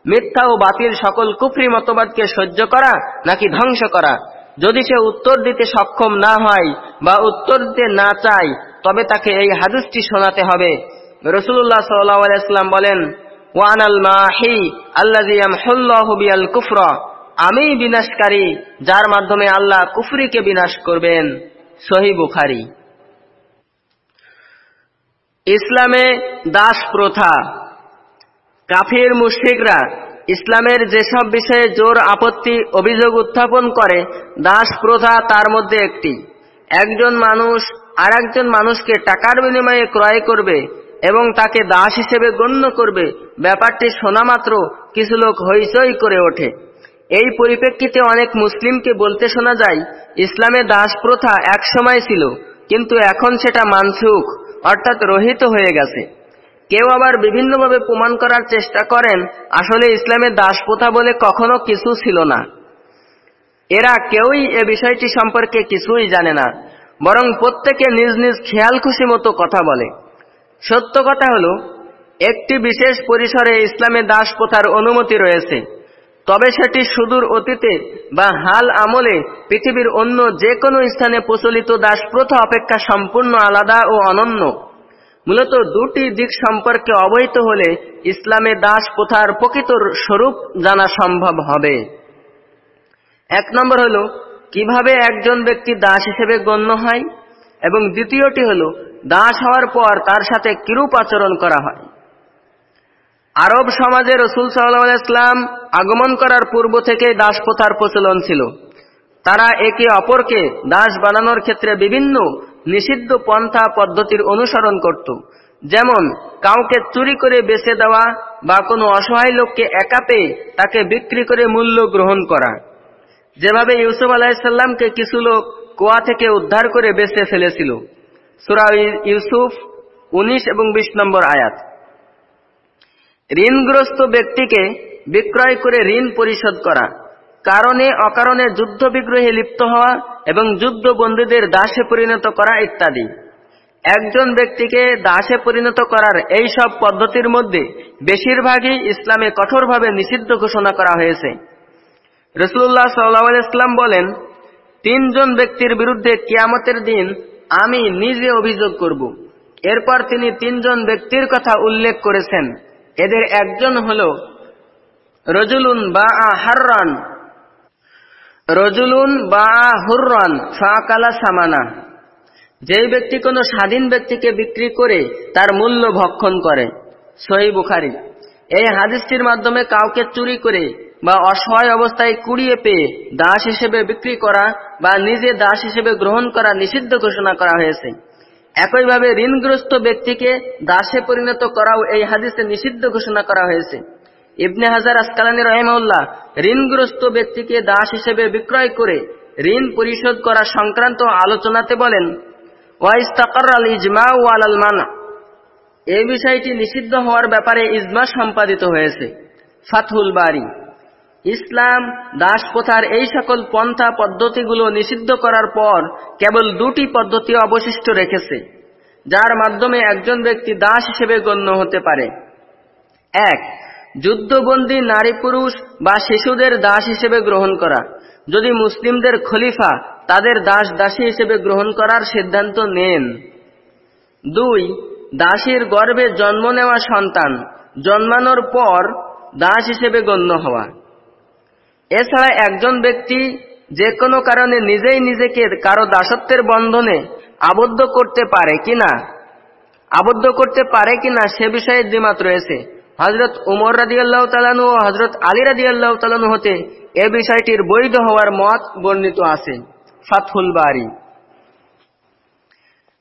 মিথ্যা ও বাতিল সকল কুফরি মতবাদকে সহ্য করা নাকি ধ্বংস করা? যদি সে উত্তর দিতে সক্ষম না হয় বা উত্তর দিতে না চায়, তবে তাকে এই হাদিসটি শোনাতে হবে। রসুল্লাহ সাল্লাম বলেন ওয়ান আল মাহি আল্লাহ কুফরা। আমি বিনাশকারী, যার মাধ্যমে আল্লাহ কুফরিকে বিনাশ করবেন। সহি বুখারি। ইসলামে দাস প্রথা। কাফির, মুশ্রিকরা ইসলামের যেসব বিষয়ে জোর আপত্তি, অভিযোগ উত্থাপন করে, দাস প্রথা তার মধ্যে একটি। একজন মানুষ আর মানুষকে টাকার বিনিময়ে ক্রয় করবে এবং তাকে দাস হিসেবে গণ্য করবে। ব্যাপারটি শোনা মাত্র কিছু লোক হইচই করে ওঠে। এই পরিপ্রেক্ষিতে অনেক মুসলিমকে বলতে শোনা যায়, ইসলামে দাস প্রথা এক সময় ছিল, কিন্তু এখন সেটা মানসুখ, অর্থাৎ রহিত হয়ে গেছে। কেউ আবার বিভিন্নভাবে প্রমাণ করার চেষ্টা করেন, আসলে ইসলামের দাস প্রথা বলে কখনো কিছু ছিল না। এরা কেউই এ বিষয়টি সম্পর্কে কিছুই জানে না, বরং প্রত্যেকে নিজ নিজ খেয়াল খুশি মতো কথা বলে। সত্য কথা হল, একটি বিশেষ পরিসরে ইসলামে দাস প্রথার অনুমতি রয়েছে। তবে সেটি সুদূর অতীতে বা হাল আমলে পৃথিবীর অন্য যে কোনো স্থানে প্রচলিত দাস প্রথা অপেক্ষা সম্পূর্ণ আলাদা ও অনন্য। মূলত দুটি দিক সম্পর্কে অবহিত হলে ইসলামে দাস প্রথার প্রকৃত স্বরূপ জানা সম্ভব হবে। এক নম্বর হল, কীভাবে একজন ব্যক্তি দাস হিসেবে গণ্য হয়? এবং দ্বিতীয়টি হল দাস হওয়ার পর তার সাথে কিরূপ আচরণ করা হয়? আরব সমাজে রসুল সাল্লাহ আগমন করার পূর্ব থেকে দাস প্রথার প্রচলন ছিল। তারা একে অপরকে দাস বানানোর ক্ষেত্রে বিভিন্ন নিষিদ্ধ পন্থা পদ্ধতির অনুসরণ করত। যেমন, কাউকে চুরি করে বেছে দেওয়া বা কোনো অসহায় লোককে একা পেয়ে তাকে বিক্রি করে মূল্য গ্রহণ করা। যেভাবে ইউসুফ আলাহিসাল্লামকে কিছু লোক কুয়া থেকে উদ্ধার করে বেছে ফেলেছিল। সুরা ইউসুফ উনিশ এবং বিশ নম্বর আয়াত। ঋণগ্রস্ত ব্যক্তিকে বিক্রয় করে ঋণ পরিশোধ করা, কারণে অকারণে যুদ্ধ বিগ্রহে লিপ্ত হওয়া এবং যুদ্ধবন্দীদের দাসে পরিণত করা ইত্যাদি। একজন ব্যক্তিকে দাসে পরিণত করার এই সব পদ্ধতির মধ্যে বেশিরভাগই ইসলামে কঠোরভাবে নিষিদ্ধ ঘোষণা করা হয়েছে। রসুল্লাহ সাল্লাহ ইসলাম বলেন, তিনজন ব্যক্তির বিরুদ্ধে কিয়ামতের দিন আমি নিজে অভিযোগ করব। এরপর তিনি তিনজন ব্যক্তির কথা উল্লেখ করেছেন। এদের একজন হল রজুলুন বা হাররান। রজুলুন বা হুররান, ফাকালা সামানা। যেই ব্যক্তি কোনো স্বাধীন ব্যক্তিকে বিক্রি করে তার মূল্য ভক্ষণ করে। সহি বুখারি। এই হাদিসটির মাধ্যমে কাউকে চুরি করে বা অসহায় অবস্থায় কুড়িয়ে পেয়ে দাস হিসেবে বিক্রি করা বা নিজে দাস হিসেবে গ্রহণ করা নিষিদ্ধ ঘোষণা করা হয়েছে। একইভাবে ঋণগ্রস্ত ব্যক্তিকে দাসে পরিণত করাও এই হাদিসে নিষিদ্ধ ঘোষণা করা হয়েছে। ইবনে হাজার আসকালানি রহমউল্লাহ ঋণগ্রস্ত ব্যক্তিকে দাস হিসেবে বিক্রয় করে ঋণ পরিশোধ করা সংক্রান্ত আলোচনাতে বলেন ওয়াইস্তাকার এই বিষয়টি নিষিদ্ধ হওয়ার ব্যাপারে ইজমা সম্পাদিত হয়েছে। ফাতহুল বাড়ি ইসলাম দাস প্রথার এই সকল পন্থা পদ্ধতিগুলো নিষিদ্ধ করার পর কেবল দুটি পদ্ধতি অবশিষ্ট রেখেছে, যার মাধ্যমে একজন ব্যক্তি দাস হিসেবে গণ্য হতে পারে। এক, যুদ্ধবন্দী নারী পুরুষ বা শিশুদের দাস হিসেবে গ্রহণ করা। যদি মুসলিমদের খলিফা তাদের দাস দাসী হিসেবে গ্রহণ করার সিদ্ধান্ত নেন। দুই, দাসীর গর্ভে জন্ম নেওয়া সন্তান জন্মানোর পর দাস হিসেবে গণ্য হওয়া। এছাড়া একজন ব্যক্তি যে কোনো কারণে নিজেই নিজেকে কারও দাসত্বের বন্ধনে আবদ্ধ করতে পারে কিনা, আবদ্ধ করতে পারে কিনা সে বিষয়ে দ্বিমাত রয়েছে। হজরত উমর রাজি আল্লাহ তালানু ও হজরত আলী রাজি আল্লাহ তালানু হতে এ বিষয়টির বৈধ হওয়ার মত বর্ণিত আছে। ফাতহুল বাড়ি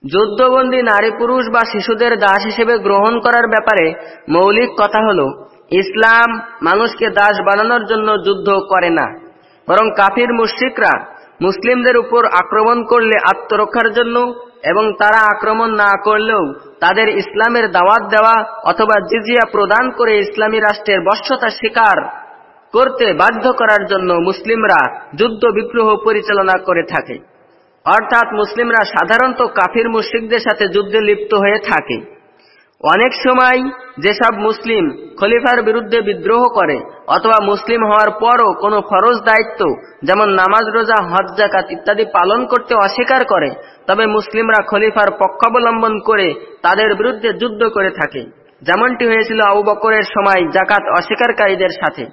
যুদ্ধবন্দী নারী পুরুষ বা শিশুদের দাস হিসেবে গ্রহণ করার ব্যাপারে মৌলিক কথা হল ইসলাম মানুষকে দাস বানানোর জন্য যুদ্ধ করে না। বরং কাফির মুশ্রিকরা মুসলিমদের উপর আক্রমণ করলে আত্মরক্ষার জন্য এবং তারা আক্রমণ না করলেও তাদের ইসলামের দাওয়াত দেওয়া অথবা জিজিয়া প্রদান করে ইসলামী রাষ্ট্রের বশ্যতা স্বীকার করতে বাধ্য করার জন্য মুসলিমরা যুদ্ধ বিগ্রহ পরিচালনা করে থাকে। অর্থাৎ মুসলিমরা সাধারণত কাফির মুশ্রিকদের সাথে যুদ্ধে লিপ্ত হয়ে থাকে। অনেক সময় যেসব মুসলিম খলিফার বিরুদ্ধে বিদ্রোহ করে অথবা মুসলিম হওয়ার পরও কোনো ফরজ দায়িত্ব, যেমন নামাজ, রোজা, হজ জাকাত ইত্যাদি পালন করতে অস্বীকার করে, তবে মুসলিমরা খলিফার পক্ষাবলম্বন করে তাদের বিরুদ্ধে যুদ্ধ করে থাকে। যেমনটি হয়েছিল আবু বকরের সময় জাকাত অস্বীকারীদের সাথে।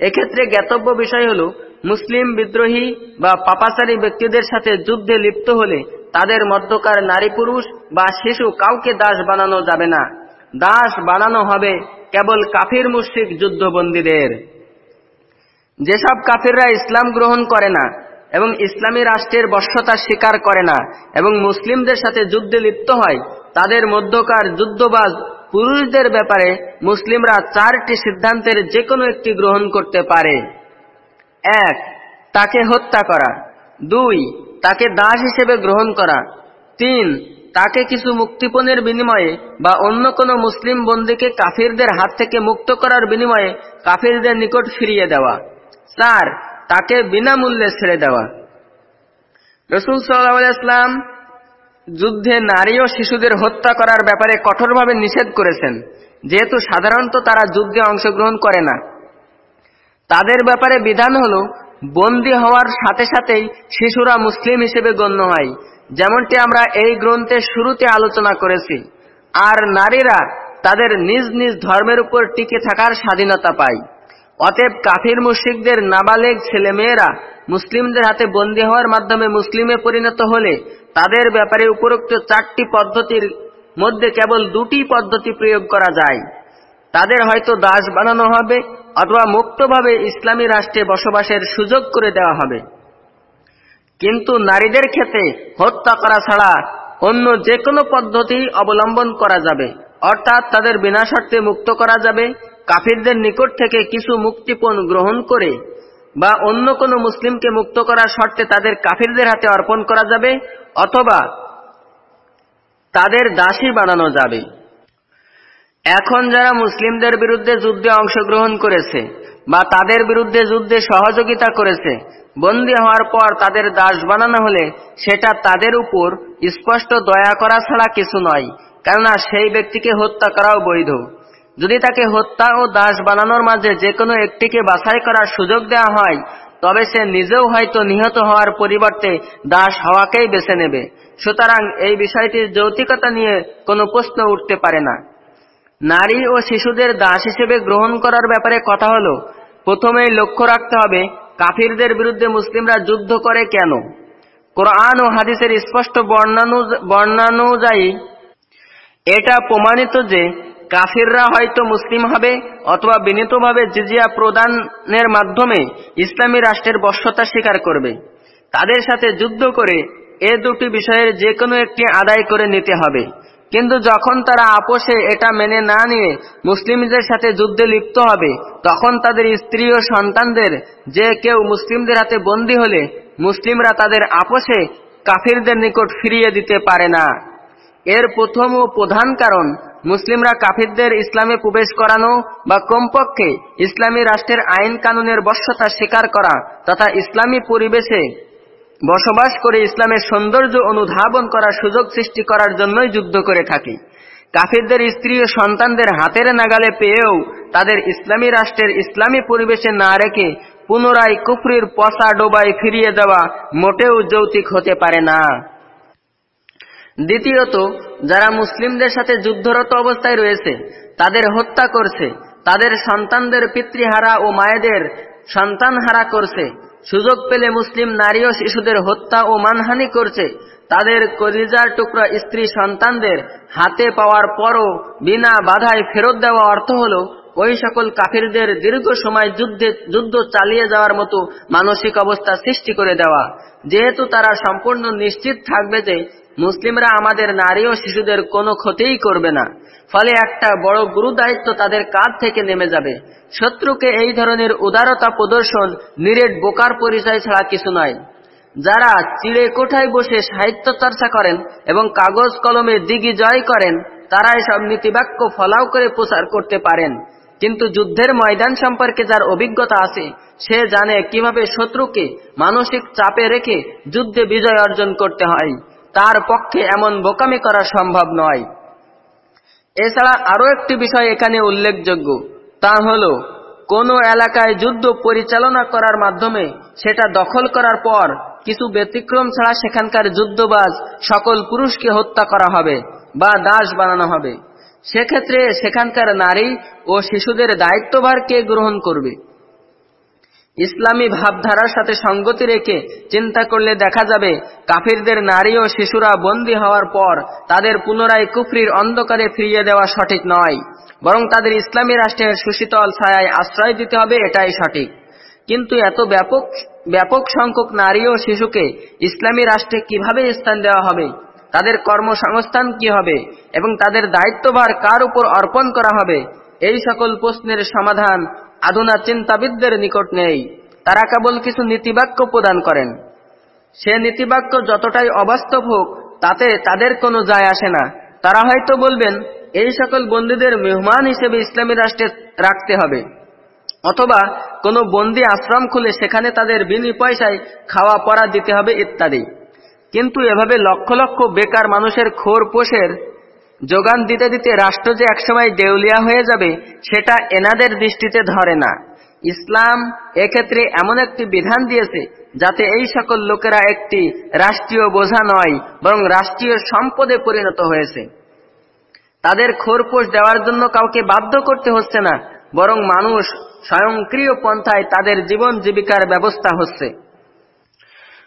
এক্ষেত্রে জ্ঞাতব্য বিষয় হল, মুসলিম বিদ্রোহী বা পাপাচারী ব্যক্তিদের সাথে যুদ্ধে লিপ্ত হলে তাদের মধ্যকার নারী পুরুষ বা শিশু কাউকে দাস বানানো যাবে না। দাস বানানো হবে কেবল কাফির মুশ্রিক যুদ্ধবন্দীদের। যেসব কাফিররা ইসলাম গ্রহণ করে না এবং ইসলামী রাষ্ট্রের বশ্যতা স্বীকার করে না এবং মুসলিমদের সাথে যুদ্ধে লিপ্ত হয়, তাদের মধ্যকার যুদ্ধবাজ পুরুষদের ব্যাপারে মুসলিমরা চারটি সিদ্ধান্তের যে কোনো একটি গ্রহণ করতে পারে। এক, তাকে হত্যা করা। দুই তাকে দাস হিসেবে গ্রহণ করা। তিন, তাকে কিছু মুক্তিপণের বিনিময়ে বা অন্য কোনো মুসলিম বন্দীকে কাফিরদের হাত থেকে মুক্ত করার বিনিময়ে কাফিরদের নিকট ফিরিয়ে দেওয়া। চার, তাকে বিনামূল্যে ছেড়ে দেওয়া। রসুল সাল্লাহাম যুদ্ধে নারী ও শিশুদের হত্যা করার ব্যাপারে কঠোরভাবে নিষেধ করেছেন, যেহেতু সাধারণত তারা যুদ্ধে অংশগ্রহণ করে না। তাদের ব্যাপারে বিধান হল বন্দী হওয়ার সাথে সাথেই শিশুরা মুসলিম হিসেবে গণ্য হয়। যেমনটি আমরা এই গ্রন্থের শুরুতে আলোচনা করেছি। আর নারীরা তাদের নিজ নিজ ধর্মের উপর টিকে থাকার স্বাধীনতা পায়। অতএব কাফির মুশ্রিকদের নাবালেগ ছেলে মেয়েরা মুসলিমদের হাতে বন্দী হওয়ার মাধ্যমে মুসলিমে পরিণত হলে তাদের ব্যাপারে উপরোক্ত চারটি পদ্ধতির মধ্যে কেবল দুটি পদ্ধতি প্রয়োগ করা যায়। তাদের হয়তো দাস বানানো হবে অথবা মুক্তভাবে ইসলামী রাষ্ট্রে বসবাসের সুযোগ করে দেওয়া হবে। কিন্তু নারীদের ক্ষেত্রে হত্যা করা ছাড়া অন্য যে কোনো পদ্ধতি অবলম্বন করা যাবে। অর্থাৎ তাদের বিনা শর্তে মুক্ত করা যাবে। কাফিরদের নিকট থেকে কিছু মুক্তিপণ গ্রহণ করে বা অন্য কোনো মুসলিমকে মুক্ত করার শর্তে তাদের কাফিরদের হাতে অর্পণ করা যাবে অথবা তাদের দাসী বানানো যাবে। এখন যারা মুসলিমদের বিরুদ্ধে যুদ্ধে অংশগ্রহণ করেছে বা তাদের বিরুদ্ধে যুদ্ধে সহযোগিতা করেছে, বন্দী হওয়ার পর তাদের দাস বানানো হলে সেটা তাদের উপর স্পষ্ট দয়া করা ছাড়া কিছু নয়, কেননা সেই ব্যক্তিকে হত্যা করাও বৈধ। যদি তাকে হত্যা ও দাস বানানোর মাঝে যে কোনো একটিকে বাছাই করার সুযোগ দেওয়া হয়, তবে সে নিজেও হয়তো নিহত হওয়ার পরিবর্তে দাস হওয়াকেই বেছে নেবে। সুতরাং এই বিষয়টির যৌতিকতা নিয়ে কোনো প্রশ্ন উঠতে পারে না। নারী ও শিশুদের দাস হিসেবে গ্রহণ করার ব্যাপারে কথা হল, প্রথমেই লক্ষ্য রাখতে হবে, কাফিরদের বিরুদ্ধে মুসলিমরা যুদ্ধ করে কেন? কোরআন ও হাদিসের স্পষ্ট বর্ণানুযায়ী এটা প্রমাণিত যে কাফিররা হয়তো মুসলিম হবে অথবা বিনীতভাবে জিজিয়া প্রদানের মাধ্যমে ইসলামী রাষ্ট্রের বশ্যতা স্বীকার করবে। তাদের সাথে যুদ্ধ করে এ দুটি বিষয়ের যে কোনো একটি আদায় করে নিতে হবে। কিন্তু যখন তারা আপোষে এটা মেনে না নিয়ে মুসলিমদের সাথে যুদ্ধে লিপ্ত হবে, তখন তাদের স্ত্রী ও সন্তানদের, যে কেউ মুসলিমদের হাতে বন্দী হলে, মুসলিমরা তাদের আপোষে কাফিরদের নিকট ফিরিয়ে দিতে পারে না। এর প্রথম ও প্রধান কারণ, মুসলিমরা কাফিরদের ইসলামে প্রবেশ করানো বা কমপক্ষে ইসলামী রাষ্ট্রের আইন কানুনের বশ্যতা স্বীকার করা তথা ইসলামী পরিবেশে বসবাস করে ইসলামের সৌন্দর্য অনুধাবন করার সুযোগ সৃষ্টি করার জন্যই যুদ্ধ করে থাকে। কাফিরদের স্ত্রী ও সন্তানদের হাতের নাগালে পেয়েও তাদের ইসলামী রাষ্ট্রের ইসলামী পরিবেশে না রেখে পুনরায় কুফরির পশা ডোবায় ফিরিয়ে দেওয়া মোটেও যৌতিক হতে পারে না। দ্বিতীয়ত, যারা মুসলিমদের সাথে যুদ্ধরত অবস্থায় রয়েছে, তাদের হত্যা করছে, তাদের সন্তানদের পিতৃহারা ও মায়েদের সন্তানহারা করছে সুযোগ পেলে মুসলিম নারী ও শিশুদের হত্যা ও মানহানি করছে। তাদের কলিজার টুকরা স্ত্রী সন্তানদের হাতে পাওয়ার পরও বিনা বাধায় ফেরত দেওয়া অর্থ হল, ওই সকল কাফিরদের দীর্ঘ সময় যুদ্ধে, যুদ্ধ চালিয়ে যাওয়ার মতো মানসিক অবস্থা সৃষ্টি করে দেওয়া। যেহেতু তারা সম্পূর্ণ নিশ্চিত থাকবে যে মুসলিমরা আমাদের নারী ও শিশুদের কোনো ক্ষতিই করবে না। ফলে একটা বড় গুরু দায়িত্ব তাদের কাঁধ থেকে নেমে যাবে। শত্রুকে এই ধরনের উদারতা প্রদর্শন, নিরেট বোকার পরিচয় ছাড়া কিছু নয়। যারা চিড়ে কোঠায় বসে সাহিত্য চর্চা করেন এবং কাগজ কলমে দিগি জয় করেন, তারা এসব নীতিবাক্য ফলাও করে প্রচার করতে পারেন। কিন্তু যুদ্ধের ময়দান সম্পর্কে যার অভিজ্ঞতা আছে, সে জানে কীভাবে শত্রুকে মানসিক চাপে রেখে যুদ্ধে বিজয় অর্জন করতে হয়। তার পক্ষে এমন বোকামি করা সম্ভব নয়। এছাড়া আরও একটি বিষয় এখানে উল্লেখযোগ্য, তা হল কোনো এলাকায় যুদ্ধ পরিচালনা করার মাধ্যমে সেটা দখল করার পর কিছু ব্যতিক্রম ছাড়া সেখানকার যুদ্ধবাজ সকল পুরুষকে হত্যা করা হবে বা দাস বানানো হবে। সেক্ষেত্রে সেখানকার নারী ও শিশুদের দায়িত্বভার কে গ্রহণ করবে? ইসলামী ভাবধারার সাথে সঙ্গতি রেখে চিন্তা করলে দেখা যাবে, কাফিরদের নারী ও শিশুরা বন্দী হওয়ার পর তাদের পুনরায় কুফরির অন্ধকারে ফিরিয়ে দেওয়া সঠিক নয়। বরং তাদের ইসলামী রাষ্ট্রের সুশীতল ছায়ায় আশ্রয় দিতে হবে, এটাই সঠিক। কিন্তু এত ব্যাপক ব্যাপক সংখ্যক নারী ও শিশুকে ইসলামী রাষ্ট্রে কীভাবে স্থান দেওয়া হবে? তাদের কর্মসংস্থান কি হবে? এবং তাদের দায়িত্বভার কার উপর অর্পণ করা হবে? এই সকল প্রশ্নের সমাধান আধুনা চিন্তাবিদদের নিকট নেই। তারা কেবল কিছু নীতিবাক্য প্রদান করেন। সে নীতিবাক্য যতটাই অবাস্তব হোক, তাতে তাদের কোনো যায় আসে না। তারা হয়তো বলবেন, এই সকল বন্দীদের মেহমান হিসেবে ইসলামী রাষ্ট্রে রাখতে হবে। অথবা কোনো বন্দি আশ্রম খুলে সেখানে তাদের বিনি পয়সায় খাওয়া পড়া দিতে হবে ইত্যাদি। কিন্তু এভাবে লক্ষ লক্ষ বেকার মানুষের খোর পোষের যোগান দিতে দিতে রাষ্ট্র যে একসময় দেউলিয়া হয়ে যাবে, সেটা এনাদের দৃষ্টিতে ধরে না। ইসলাম এক্ষেত্রে এমন একটি বিধান দিয়েছে, যাতে এই সকল লোকেরা একটি রাষ্ট্রীয় বোঝা নয়, বরং রাষ্ট্রীয় সম্পদে পরিণত হয়েছে। তাদের খোরপোষ দেওয়ার জন্য কাউকে বাধ্য করতে হচ্ছে না, বরং মানুষ স্বয়ংক্রিয় পন্থায় তাদের জীবন জীবিকার ব্যবস্থা হচ্ছে।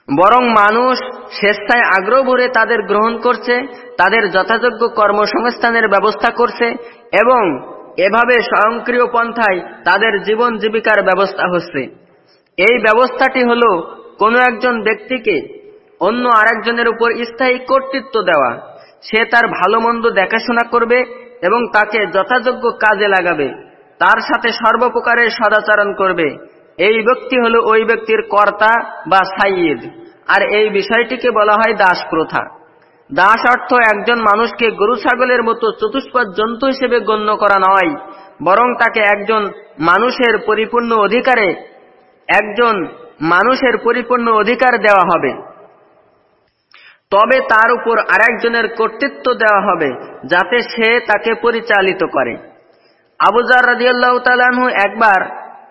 বরং মানুষ স্বেচ্ছায় আগ্রহ ভরে তাদের গ্রহণ করছে, তাদের যথাযোগ্য কর্মসংস্থানের ব্যবস্থা করছে এবং এভাবে স্বয়ংক্রিয় পন্থায় তাদের জীবন জীবিকার ব্যবস্থা হচ্ছে। এই ব্যবস্থাটি হল কোনো একজন ব্যক্তিকে অন্য আরেকজনের উপর স্থায়ী কর্তৃত্ব দেওয়া। সে তার ভালো মন্দ দেখাশোনা করবে এবং তাকে যথাযোগ্য কাজে লাগাবে। তার সাথে সর্বপ্রকারের সদাচরণ করবে। এই ব্যক্তি হল ওই ব্যক্তির কর্তা বা সাইয়েদ আর এই বিষয়টিকে বলা হয় দাস প্রথা। দাস অর্থ একজন মানুষকে গরু ছাগলের মতো চতুষ্পদ জন্তু হিসেবে গণ্য করা নয়, বরং তাকে একজন মানুষের পরিপূর্ণ অধিকারে, একজন মানুষের পরিপূর্ণ অধিকার দেওয়া হবে। তবে তার উপর আরেকজনের কর্তৃত্ব দেওয়া হবে, যাতে সে তাকে পরিচালিত করে। আবুজার রাজিয়াল্লাহ তালাহু একবার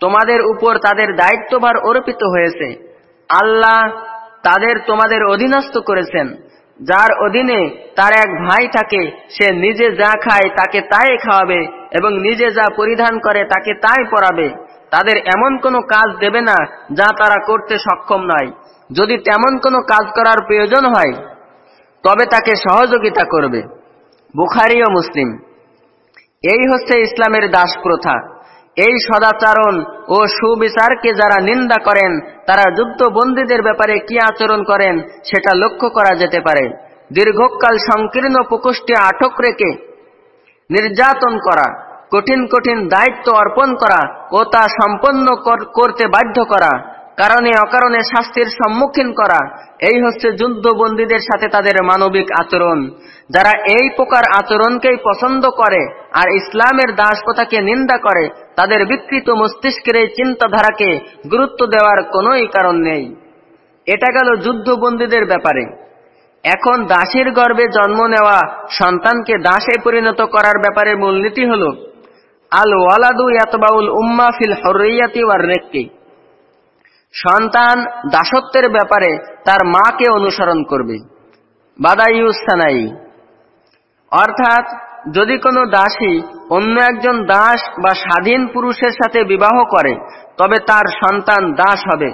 তোমাদের উপর তাদের দায়িত্বভার অর্পিত হয়েছে। আল্লাহ তাদের তোমাদের অধীনস্থ করেছেন। যার অধীনে তার এক ভাই থাকে, সে নিজে যা খায় তাকে তাই খাওয়াবে এবং নিজে যা পরিধান করে তাকে তাই পরাবে। তাদের এমন কোনো কাজ দেবে না যা তারা করতে সক্ষম নয়। যদি তেমন কোনো কাজ করার প্রয়োজন হয়, তবে তাকে সহযোগিতা করবে। বুখারি ও মুসলিম। এই হচ্ছে ইসলামের দাস প্রথা এই সদাচরণ ও সুবিচারকে যারা নিন্দা করেন, তারা যুদ্ধবন্দীদের ব্যাপারে কি আচরণ করেন, সেটা লক্ষ্য করা যেতে পারে। দীর্ঘকাল সংকীর্ণ প্রকোষ্ঠে আটক রেখে নির্যাতন করা, কঠিন কঠিন দায়িত্ব অর্পণ করা ও তা সম্পন্ন করতে বাধ্য করা, কারণে অকারণে শাস্তির সম্মুখীন করা, এই হচ্ছে যুদ্ধবন্দীদের সাথে তাদের মানবিক আচরণ। যারা এই প্রকার আচরণকেই পছন্দ করে আর ইসলামের দাসপথাকে নিন্দা করে তাদের বিকৃত মস্তিষ্কের এই চিন্তাধারাকে গুরুত্ব দেওয়ার কোনোই কারণ নেই। এটা গেল যুদ্ধবন্দীদের ব্যাপারে। এখন দাসের গর্বে জন্ম নেওয়া সন্তানকে দাসে পরিণত করার ব্যাপারে মূলনীতি হল, আল ওয়ালাদু ইয়াতবাউল উম্মা ফিল হরিয়াতি ওয়ার রেক্কি। সন্তান দাসত্বের ব্যাপারে তার মাকে অনুসরণ করবে। বাদাইউসানাই অর্থাৎ যদি কোনো দাসী অন্য একজন দাস বা স্বাধীন পুরুষের সাথে বিবাহ করে, তবে তার সন্তান দাস হবে।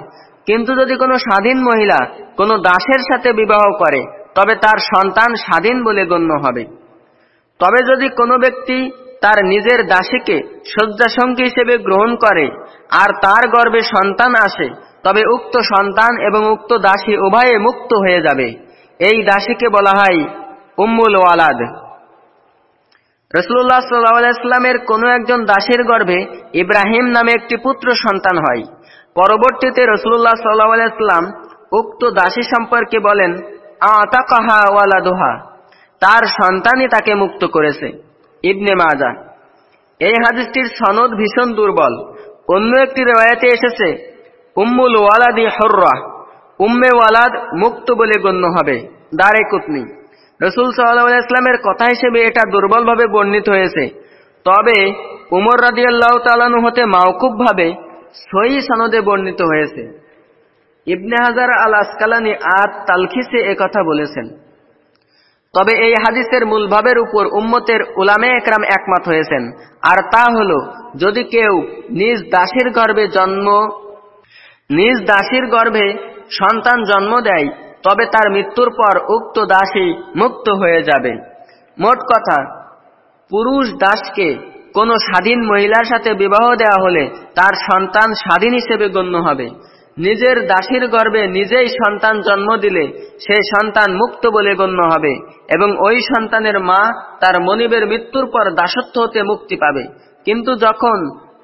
কিন্তু যদি কোনো স্বাধীন মহিলা কোনো দাসের সাথে বিবাহ করে, তবে তার সন্তান স্বাধীন বলে গণ্য হবে। তবে যদি কোনো ব্যক্তি তার নিজের দাসীকে শয্যাসঙ্গী হিসেবে গ্রহণ করে আর তার গর্বে সন্তান আসে, তবে উক্ত সন্তান এবং উক্ত দাসী উভয়ে মুক্ত হয়ে যাবে। এই দাসীকে বলা হয় উম্মুল ওয়ালাদ। রসুল্লাহ সাল্লাহামের কোনো একজন দাসীর গর্ভে ইব্রাহিম নামে একটি পুত্র সন্তান হয়। পরবর্তীতে রসুল্লাহ সাল্লাহাম উক্ত দাসী সম্পর্কে বলেন, আতাকাহা ওয়ালাদোহা। তার সন্তানই তাকে মুক্ত করেছে। ইবনে মাজা এই হাদিসটির সনদ ভীষণ দুর্বল। অন্য একটি রেওয়ায়তে এসেছে, উম্মুল ওয়ালাদি হর্রা। উম্মে ওয়ালাদ মুক্ত বলে গণ্য হবে। দারে কুতনি। রসুল সাল্লাহ ইসলামের কথা হিসেবে এটা দুর্বলভাবে বর্ণিত হয়েছে। তবে উমর রাদিয়াল্লাহ তালানু হতে মাওকুবভাবে সহি সনদে বর্ণিত হয়েছে। ইবনে হাজার আল আসকালানি আত তালখিসে কথা বলেছেন। তবে এই হাদিসের মূলভাবের উপর উম্মতের উলামে একরাম একমত হয়েছেন। আর তা হল, যদি কেউ নিজ দাসীর গর্ভে জন্ম, নিজ দাসীর গর্ভে সন্তান জন্ম দেয় তবে তার মৃত্যুর পর উক্ত দাসী মুক্ত হয়ে যাবে। মোট কথা, পুরুষ দাসকে কোনো স্বাধীন মহিলার সাথে বিবাহ দেওয়া হলে তার সন্তান স্বাধীন হিসেবে গণ্য হবে। নিজের দাসীর গর্বে নিজেই সন্তান জন্ম দিলে সেই সন্তান মুক্ত বলে গণ্য হবে এবং ওই সন্তানের মা তার মনিবের মৃত্যুর পর দাসত্ব হতে মুক্তি পাবে। কিন্তু যখন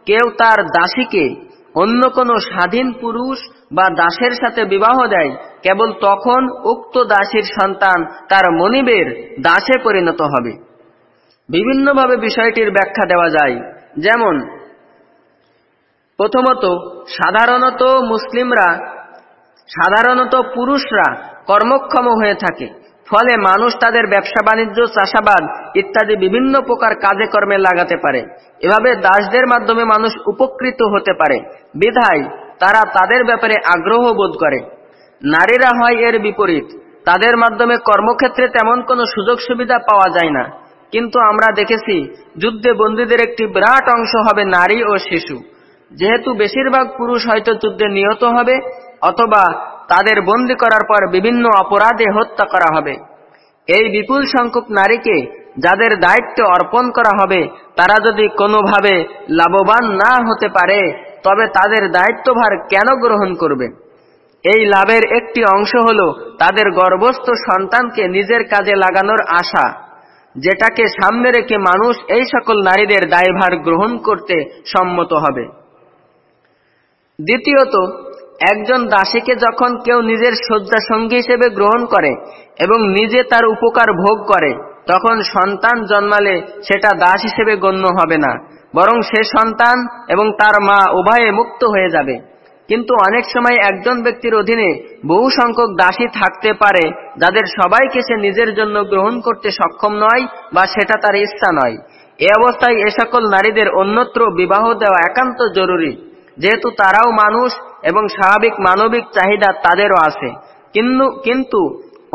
কেউ তার দাসীকে অন্য কোনো স্বাধীন পুরুষ বা দাসের সাথে বিবাহ দেয়, কেবল তখন উক্ত দাসীর সন্তান তার মনিবের দাসে পরিণত হবে। বিভিন্নভাবে বিষয়টির ব্যাখ্যা দেওয়া যায়। যেমন, প্রথমত, সাধারণত মুসলিমরা, সাধারণত পুরুষরা কর্মক্ষম হয়ে থাকে। ফলে মানুষ তাদের ব্যবসা, বাণিজ্য, চাষাবাদ ইত্যাদি বিভিন্ন প্রকার কাজে কর্মে লাগাতে পারে। এভাবে দাসদের মাধ্যমে মানুষ উপকৃত হতে পারে। বিধায় তারা তাদের ব্যাপারে আগ্রহ বোধ করে। নারীরা হয় এর বিপরীত। তাদের মাধ্যমে কর্মক্ষেত্রে তেমন কোনো সুযোগ সুবিধা পাওয়া যায় না। কিন্তু আমরা দেখেছি, যুদ্ধে বন্দীদের একটি বিরাট অংশ হবে নারী ও শিশু। যেহেতু বেশিরভাগ পুরুষ হয়তো যুদ্ধে নিহত হবে, অথবা তাদের বন্দী করার পর বিভিন্ন অপরাধে হত্যা করা হবে। এই বিপুল সংখ্যক নারীকে যাদের দায়িত্ব অর্পণ করা হবে, তারা যদি কোনোভাবে লাভবান না হতে পারে, তবে তাদের দায়িত্বভার কেন গ্রহণ করবে? এই লাভের একটি অংশ হল তাদের গর্ভস্থ সন্তানকে নিজের কাজে লাগানোর আশা, যেটাকে সামনে রেখে মানুষ এই সকল নারীদের দায়ভার গ্রহণ করতে সম্মত হবে। দ্বিতীয়ত একজন দাসীকে যখন কেউ নিজের শয্যা সঙ্গী হিসেবে গ্রহণ করে এবং নিজে তার উপকার ভোগ করে, তখন সন্তান জন্মালে সেটা দাস হিসেবে গণ্য হবে না, বরং সে সন্তান এবং তার মা উভয়ে মুক্ত হয়ে যাবে। কিন্তু অনেক সময় একজন ব্যক্তির অধীনে বহু সংখ্যক দাসী থাকতে পারে, যাদের সবাইকে সে নিজের জন্য গ্রহণ করতে সক্ষম নয় বা সেটা তার ইচ্ছা নয়। এ অবস্থায় এ সকল নারীদের অন্যত্র বিবাহ দেওয়া একান্ত জরুরি, যেহেতু তারাও মানুষ এবং স্বাভাবিক মানবিক চাহিদা তাদেরও আছে। কিন্তু কিন্তু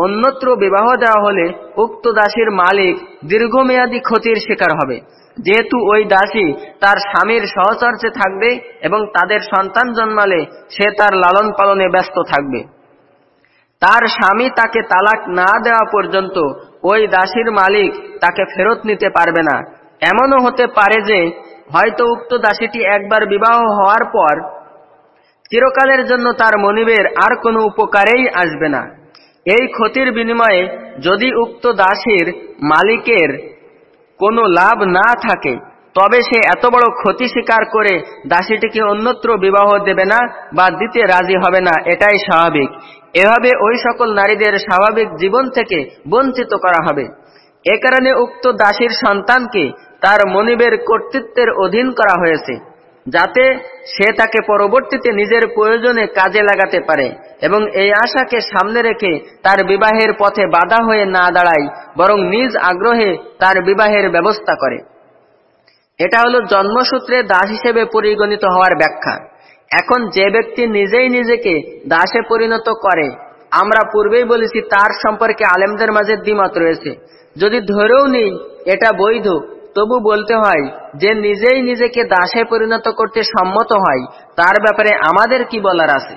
অন্যত্র বিবাহ দেওয়া হলে উক্ত দাসীর মালিক দীর্ঘমেয়াদী ক্ষতির শিকার হবে। যেহেতু ওই দাসী তার স্বামীর সহচর্যে থাকবে এবং তাদের সন্তান জন্মালে সে তার লালন পালনে ব্যস্ত থাকবে। তার স্বামী তাকে তালাক না দেওয়া পর্যন্ত ওই দাসীর মালিক তাকে ফেরত নিতে পারবে না। এমনও হতে পারে যে হয়তো উক্ত দাসীটি একবার বিবাহ হওয়ার পর চিরকালের জন্য তার মনিবের আর কোনো উপকারেই আসবে না। এই ক্ষতির বিনিময়ে যদি উক্ত দাসীর মালিকের কোনো লাভ না থাকে, তবে সে এত বড় ক্ষতি স্বীকার করে দাসীটিকে অন্যত্র বিবাহ দেবে না বা দিতে রাজি হবে না, এটাই স্বাভাবিক। এভাবে ওই সকল নারীদের স্বাভাবিক জীবন থেকে বঞ্চিত করা হবে। এ কারণে উক্ত দাসীর সন্তানকে তার মনিবের কর্তৃত্বের অধীন করা হয়েছে। যাতে সে তাকে পরবর্তীতে নিজের প্রয়োজনে কাজে লাগাতে পারে এবং এই আশাকে সামনে রেখে তার বিবাহের পথে বাধা হয়ে না দাঁড়ায়, বরং নিজ আগ্রহে তার বিবাহের ব্যবস্থা করে। এটা হলো জন্মসূত্রে দাস হিসেবে পরিগণিত হওয়ার ব্যাখ্যা। এখন যে ব্যক্তি নিজেই নিজেকে দাসে পরিণত করে, আমরা পূর্বেই বলেছি তার সম্পর্কে আলেমদের মাঝে দ্বিমত রয়েছে। যদি ধরেও নেই, এটা বৈধ তবু বলতে হয় যে নিজেই নিজেকে দাসে পরিণত করতে সম্মত হয়, তার ব্যাপারে আমাদের কি বলার আছে?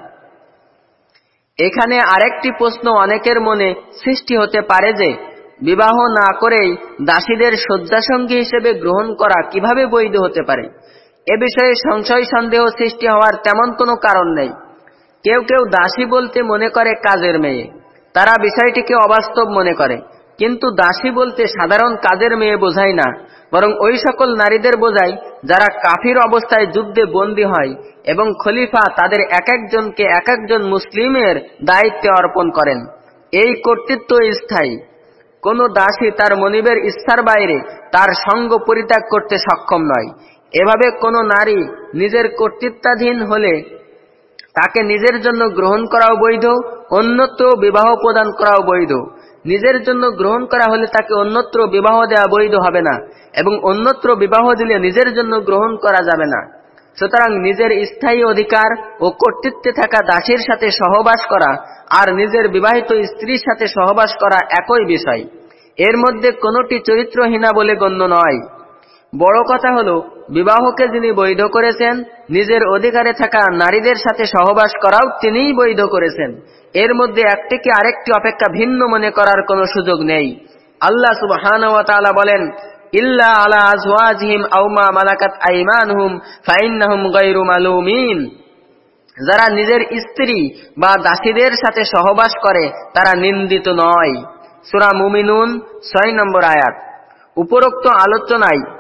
এখানে আরেকটি প্রশ্ন অনেকের মনে সৃষ্টি হতে পারে যে, বিবাহ না করেই দাসীদের শয্যাসঙ্গী হিসেবে গ্রহণ করা কীভাবে বৈধ হতে পারে? এ বিষয়ে সংশয় সন্দেহ সৃষ্টি হওয়ার তেমন কোনো কারণ নেই। কেউ কেউ দাসী বলতে মনে করে কাজের মেয়ে। তারা বিষয়টিকে অবাস্তব মনে করে। কিন্তু দাসী বলতে সাধারণ কাজের মেয়ে বোঝায় না। বরং ওই সকল নারীদের বোঝায় যারা কাফির অবস্থায় যুদ্ধে বন্দী হয় এবং খলিফা তাদের এক একজনকে এক একজন মুসলিমের দায়িত্বে অর্পণ করেন। এই কর্তৃত্ব স্থায়ী। কোন দাসী তার মনিবের ইচ্ছার বাইরে তার সঙ্গ পরিত্যাগ করতে সক্ষম নয়। এভাবে কোন নারী নিজের কর্তৃত্বাধীন হলে তাকে নিজের জন্য গ্রহণ করাও বৈধ, অন্যত্র বিবাহ প্রদান করাও বৈধ। নিজের জন্য গ্রহণ করা হলে তাকে অন্যত্র বিবাহ দেওয়া বৈধ হবে না, এবং অন্যত্র বিবাহ দিলে নিজের জন্য গ্রহণ করা যাবে না। সুতরাং নিজের স্থায়ী অধিকার ও কর্তৃত্বে থাকা দাসীর সাথে সহবাস করা আর নিজের বিবাহিত স্ত্রীর সাথে সহবাস করা একই বিষয়। এর মধ্যে কোনোটি চরিত্রহীনা বলে গণ্য নয়। বড় কথা হল, বিবাহকে যিনি বৈধ করেছেন, নিজের অধিকারে থাকা নারীদের সাথে সহবাস করাও তিনিই বৈধ করেছেন। এর মধ্যে একটিকে আরেকটি অপেক্ষা ভিন্ন মনে করার কোনো সুযোগ নেই। আল্লাহ সুবহান বলেন, ইল্লা আলা আজওয়াজহিম আউমা মালাকাত আইমানহুম, ফাইন্নাহুম গায়রু মালুমিন। যারা নিজের স্ত্রী বা দাসীদের সাথে সহবাস করে, তারা নিন্দিত নয়। সুরা মুমিনুন, ছয় নম্বর আয়াত। উপরোক্ত আলোচনায়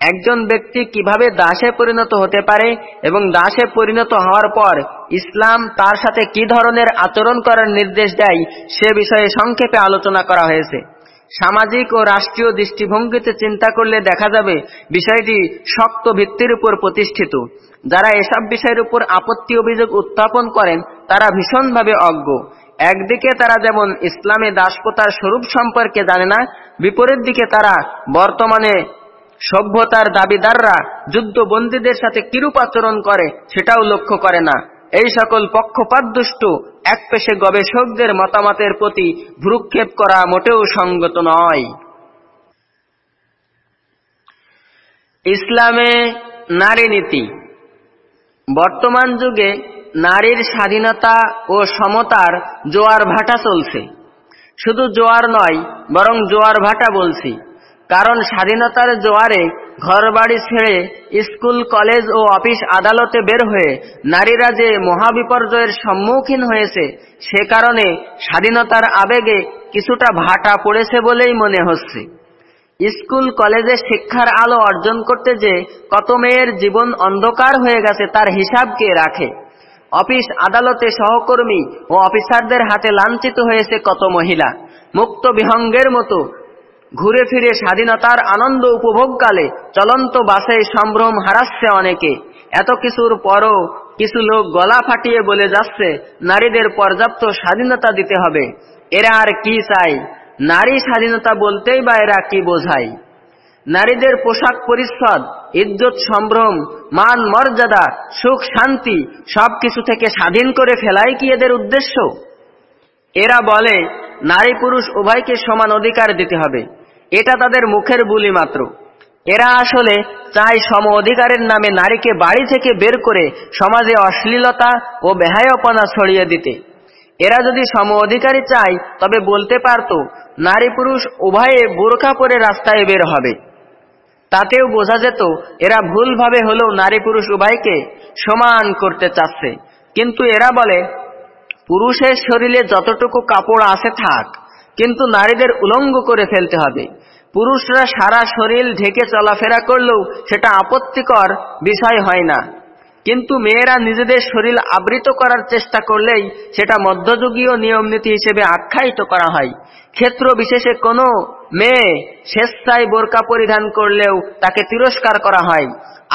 একজন ব্যক্তি কীভাবে দাসে পরিণত হতে পারে এবং দাসে পরিণত হওয়ার পর ইসলাম তার সাথে কি ধরনের আচরণ করার নির্দেশ দেয়, সে বিষয়ে সংক্ষেপে আলোচনা করা হয়েছে। সামাজিক ও রাষ্ট্রীয় দৃষ্টিভঙ্গিতে চিন্তা করলে দেখা যাবে বিষয়টি শক্ত ভিত্তির উপর প্রতিষ্ঠিত। যারা এসব বিষয়ের উপর আপত্তি অভিযোগ উত্থাপন করেন, তারা ভীষণভাবে অজ্ঞ। একদিকে তারা যেমন ইসলামে দাসপতার স্বরূপ সম্পর্কে জানে না, বিপরীত দিকে তারা বর্তমানে সভ্যতার দাবিদাররা যুদ্ধবন্দীদের সাথে কিরূপ আচরণ করে, সেটাও লক্ষ্য করে না। এই সকল পক্ষপাতদুষ্ট এক পেশে গবেষকদের মতামতের প্রতি ভ্রুক্ষেপ করা মোটেও সঙ্গত নয়। ইসলামে নারী নীতি। বর্তমান যুগে নারীর স্বাধীনতা ও সমতার জোয়ার ভাটা চলছে। শুধু জোয়ার নয়, বরং জোয়ার ভাটা বলছি। কারণ স্বাধীনতার জোয়ারে ঘরবাড়ি ছেড়ে স্কুল, কলেজ ও অফিস আদালতে বের হয়ে নারীরা যে মহাবিপর্যয়ের সম্মুখীন হয়েছে, সে কারণে স্বাধীনতার আবেগে কিছুটা ভাটা পড়েছে বলেই মনে হচ্ছে। স্কুল, কলেজে শিক্ষার আলো অর্জন করতে যে কত মেয়ের জীবন অন্ধকার হয়ে গেছে তার হিসাব কে রাখে? অফিস, আদালতে সহকর্মী ও অফিসারদের হাতে লাঞ্ছিত হয়েছে কত মহিলা? মুক্ত বিহঙ্গের মতো ঘুরে ফিরে স্বাধীনতার আনন্দ উপভোগকালে চলন্ত বাসে সম্ভ্রম হারাচ্ছে অনেকে। এত কিছুর পরও কিছু লোক গলা ফাটিয়ে বলে যাচ্ছে, নারীদের পর্যাপ্ত স্বাধীনতা দিতে হবে। এরা আর কি চাই নারী স্বাধীনতা বলতেই বা এরা কি বোঝায়? নারীদের পোশাক পরিচ্ছদ, ইজ্জত সম্ভ্রম, মান মর্যাদা, সুখ শান্তি সবকিছু থেকে স্বাধীন করে ফেলাই কি এদের উদ্দেশ্য? এরা বলে, নারী পুরুষ উভয়কে সমান অধিকার দিতে হবে। এটা তাদের মুখের বুলি মাত্র। এরা আসলে চায় সম অধিকারের নামে নারীকে বাড়ি থেকে বের করে সমাজে অশ্লীলতা ও বেহায়পনা ছড়িয়ে দিতে। এরা যদি সম অধিকারী চায়, তবে বলতে পারত, নারী পুরুষ উভয়ে বোরখা পরে রাস্তায় বের হবে। তাতেও বোঝা যেত, এরা ভুলভাবে হলেও নারী পুরুষ উভয়কে সমান করতে চাচ্ছে। কিন্তু এরা বলে পুরুষের শরীরে যতটুকু কাপড় আছে থাক, কিন্তু নারীদের উলঙ্গ করে ফেলতে হবে। পুরুষরা সারা শরীর ঢেকে চলাফেরা করলেও সেটা আপত্তিকর বিষয় হয় না। কিন্তু মেয়েরা নিজেদের শরীর আবৃত করার চেষ্টা করলেই সেটা মধ্যযুগীয় নিয়মনীতি হিসেবে আখ্যায়িত করা হয়। ক্ষেত্র বিশেষে কোনো মেয়ে স্বেচ্ছায় বোরকা পরিধান করলেও তাকে তিরস্কার করা হয়।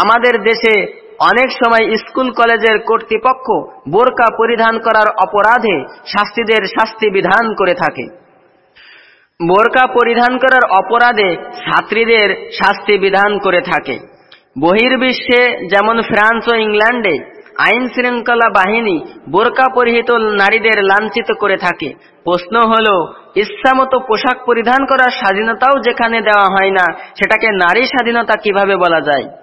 আমাদের দেশে অনেক সময় স্কুল কলেজের কর্তৃপক্ষ বোরকা পরিধান করার অপরাধে শাস্তিদের শাস্তি বিধান করে থাকে। বোরকা পরিধান করার অপরাধে ছাত্রীদের শাস্তি বিধান করে থাকে। বহির্বিশ্বে যেমন ফ্রান্স ও ইংল্যান্ডে আইন শৃঙ্খলা বাহিনী বোরকা পরিহিত নারীদের লাঞ্ছিত করে থাকে। প্রশ্ন হল ইচ্ছামতো পোশাক পরিধান করার স্বাধীনতাও যেখানে দেওয়া হয় না, সেটাকে নারী স্বাধীনতা কীভাবে বলা যায়?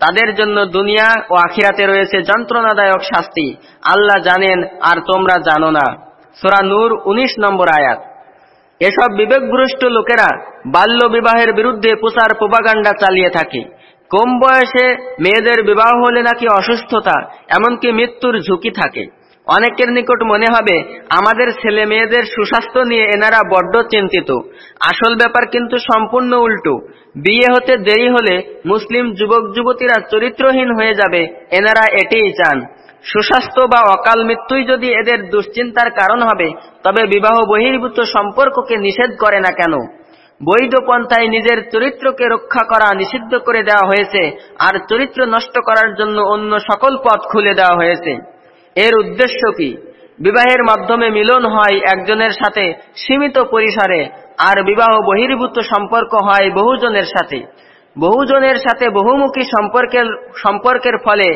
তাদের জন্য দুনিয়া ও আখিরাতে রয়েছে যন্ত্রণাদায়ক শাস্তি। আল্লাহ জানেন, আর তোমরা জানো না। সোরা নূর উনিশ নম্বর আয়াত। এসব বিবেকভ্রষ্ট লোকেরা বাল্য বিবাহের বিরুদ্ধে প্রচার প্রবাগান্ডা চালিয়ে থাকে। কম বয়সে মেয়েদের বিবাহ হলে নাকি অসুস্থতা, এমনকি মৃত্যুর ঝুঁকি থাকে। অনেকের নিকট মনে হবে, আমাদের ছেলে মেয়েদের সুস্বাস্থ্য নিয়ে এনারা বড্ড চিন্তিত। আসল ব্যাপার কিন্তু সম্পূর্ণ উল্টো। বিয়ে হতে দেরি হলে মুসলিম যুবক, যুবতীরা চরিত্রহীন হয়ে যাবে, এনারা এটিই চান। সুস্বাস্থ্য বা অকাল মৃত্যুই যদি এদের দুশ্চিন্তার কারণ হবে, তবে বিবাহ বহির্ভূত সম্পর্ককে নিষেধ করে না কেন? বৈধ পন্থায় নিজের চরিত্রকে রক্ষা করা নিষিদ্ধ করে দেওয়া হয়েছে, আর চরিত্র নষ্ট করার জন্য অন্য সকল পথ খুলে দেওয়া হয়েছে। এর উদ্দেশ্য কি? বিবাহের মাধ্যমে মিলন হয় একজনের সাথে সীমিত পরিসরে, আর বিবাহ বহির্ভূত সম্পর্ক হয় বহুজনের সাথে। বহুজনের সাথে বহুমুখী সম্পর্কের সম্পর্কের ফলে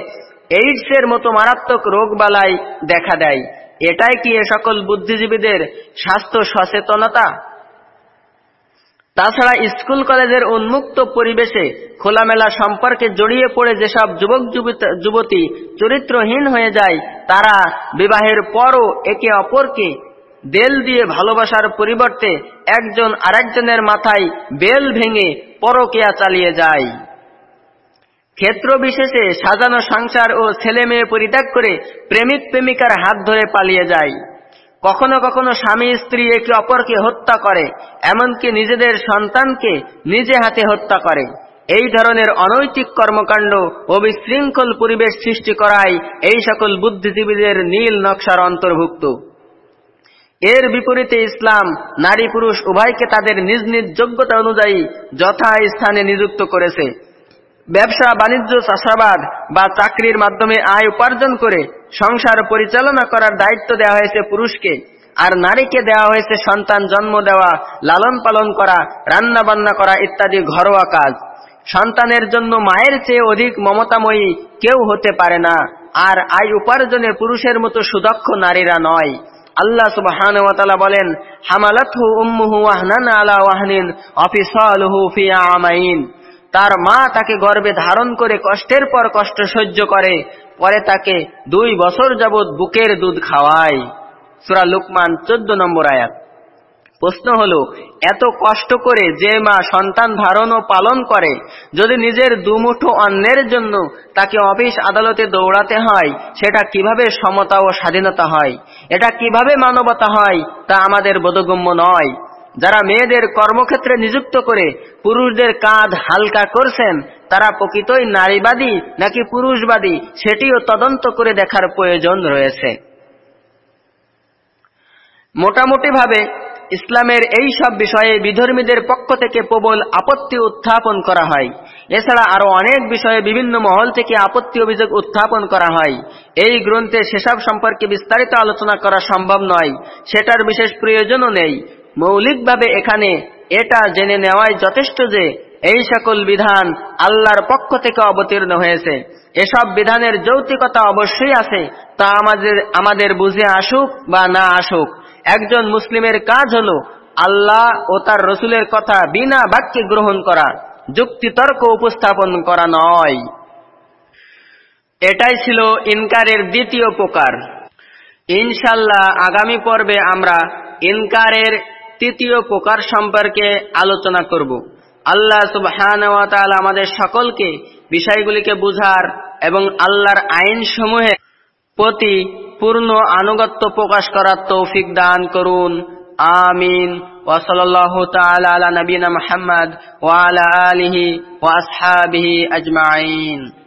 এইডসের মতো মারাত্মক রোগ বালাই দেখা দেয়। এটাই কি এ সকল বুদ্ধিজীবীদের স্বাস্থ্য সচেতনতা? তাছাড়া স্কুল কলেজের উন্মুক্ত পরিবেশে খোলামেলা সম্পর্কে জড়িয়ে পড়ে যেসব যুবক যুবতী চরিত্রহীন হয়ে যায়, তারা বিবাহের পরও একে অপরকে দেল দিয়ে ভালোবাসার পরিবর্তে একজন আরেকজনের মাথায় বেল ভেঙে পরকেয়া চালিয়ে যায়। ক্ষেত্র বিশেষে সাজানো সংসার ও ছেলে মেয়ে পরিত্যাগ করে প্রেমিক প্রেমিকার হাত ধরে পালিয়ে যায়। কখনো কখনো স্বামী স্ত্রী একে অপরকে হত্যা করে, এমনকি নিজেদের সন্তানকে নিজে হাতে হত্যা করে। এই ধরনের অনৈতিক কর্মকাণ্ড ও বিশৃঙ্খল পরিবেশ সৃষ্টি করাই এই সকল বুদ্ধিজীবীদের নীল নকশার অন্তর্ভুক্ত। এর বিপরীতে ইসলাম, নারী পুরুষ উভয়কে তাদের নিজ নিজ যোগ্যতা অনুযায়ী যথা স্থানে নিযুক্ত করেছে। ব্যবসা, বাণিজ্য, চাষাবাদ বা চাকরির মাধ্যমে আয় উপার্জন করে সংসার পরিচালনা করার দায়িত্ব দেওয়া হয়েছে পুরুষকে, আর নারীকে দেওয়া হয়েছে সন্তান জন্ম দেওয়া, লালন পালন করা, রান্না বান্না করা ইত্যাদি ঘরোয়া কাজ। সন্তানের জন্য মায়ের চেয়ে অধিক মমতাময়ী কেউ হতে পারে না, আর আয় উপার্জনে পুরুষের মতো সুদক্ষ নারীরা নয়। আল্লাহ সুবহান বলেন, হামালাতহু উম্মুহু ওয়াহনান আলা ওয়াহনিন, অফিসালহু আমাইন। তার মা তাকে গর্বে ধারণ করে কষ্টের পর কষ্ট সহ্য করে পরে তাকে দুই বছর যাবৎ বুকের দুধ খাওয়ায়। সুরা লুকমান চোদ্দ নম্বর আয়াত। প্রশ্ন হল, এত কষ্ট করে যে মা সন্তান ধারণ ও পালন করে, যদি নিজের দুমুঠো অন্যের জন্য তাকে অফিস আদালতে দৌড়াতে হয়, সেটা কীভাবে সমতা ও স্বাধীনতা হয়? এটা কীভাবে মানবতা হয়, তা আমাদের বোধগম্য নয়। যারা মেয়েদের কর্মক্ষেত্রে নিযুক্ত করে পুরুষদের কাঁধ হালকা করছেন, তারা প্রকৃতই নারীবাদী নাকি পুরুষবাদী, সেটিও তদন্ত করে দেখার প্রয়োজন রয়েছে। মোটামুটিভাবে, ইসলামের এই সব বিষয়ে বিধর্মীদের পক্ষ থেকে প্রবল আপত্তি উত্থাপন করা হয়। এছাড়া আরও অনেক বিষয়ে বিভিন্ন মহল থেকে আপত্তি অভিযোগ উত্থাপন করা হয়। এই গ্রন্থে সেসব সম্পর্কে বিস্তারিত আলোচনা করা সম্ভব নয়, সেটার বিশেষ প্রয়োজনও নেই। মৌলিকভাবে এখানে এটা জেনে নেওয়াই যথেষ্ট যে এই সকল বিধান আল্লাহর পক্ষ থেকে অবতীর্ণ হয়েছে। এসব বিধানের যৌতিকতা অবশ্যই আছে, তা আমাদের আমাদের বুঝে আসুক বা না আসুক। একজন মুসলিমের কাজ হল আল্লাহ ও তার রসুলের কথা বিনা বাক্যে গ্রহণ করা যুক্তিতর্ক উপস্থাপন করা নয়। এটাই ছিল ইনকারের দ্বিতীয় প্রকার। ইনশাল্লাহ আগামী পর্বে আমরা ইনকারের তৃতীয় প্রকার সম্পর্কে আলোচনা করব। আল্লাহ সুবহান আমাদের সকলকে বিষয়গুলিকে বুঝার এবং আল্লাহর আইন সমূহের প্রতি পূর্ণ আনুগত্য প্রকাশ করার তৌফিক দান করুন। আমিন। ওসলাল্লাহ তালা নবীনা মোহাম্মদ ওয়ালা আলিহি ওয়াসহাবিহি আজমাইন।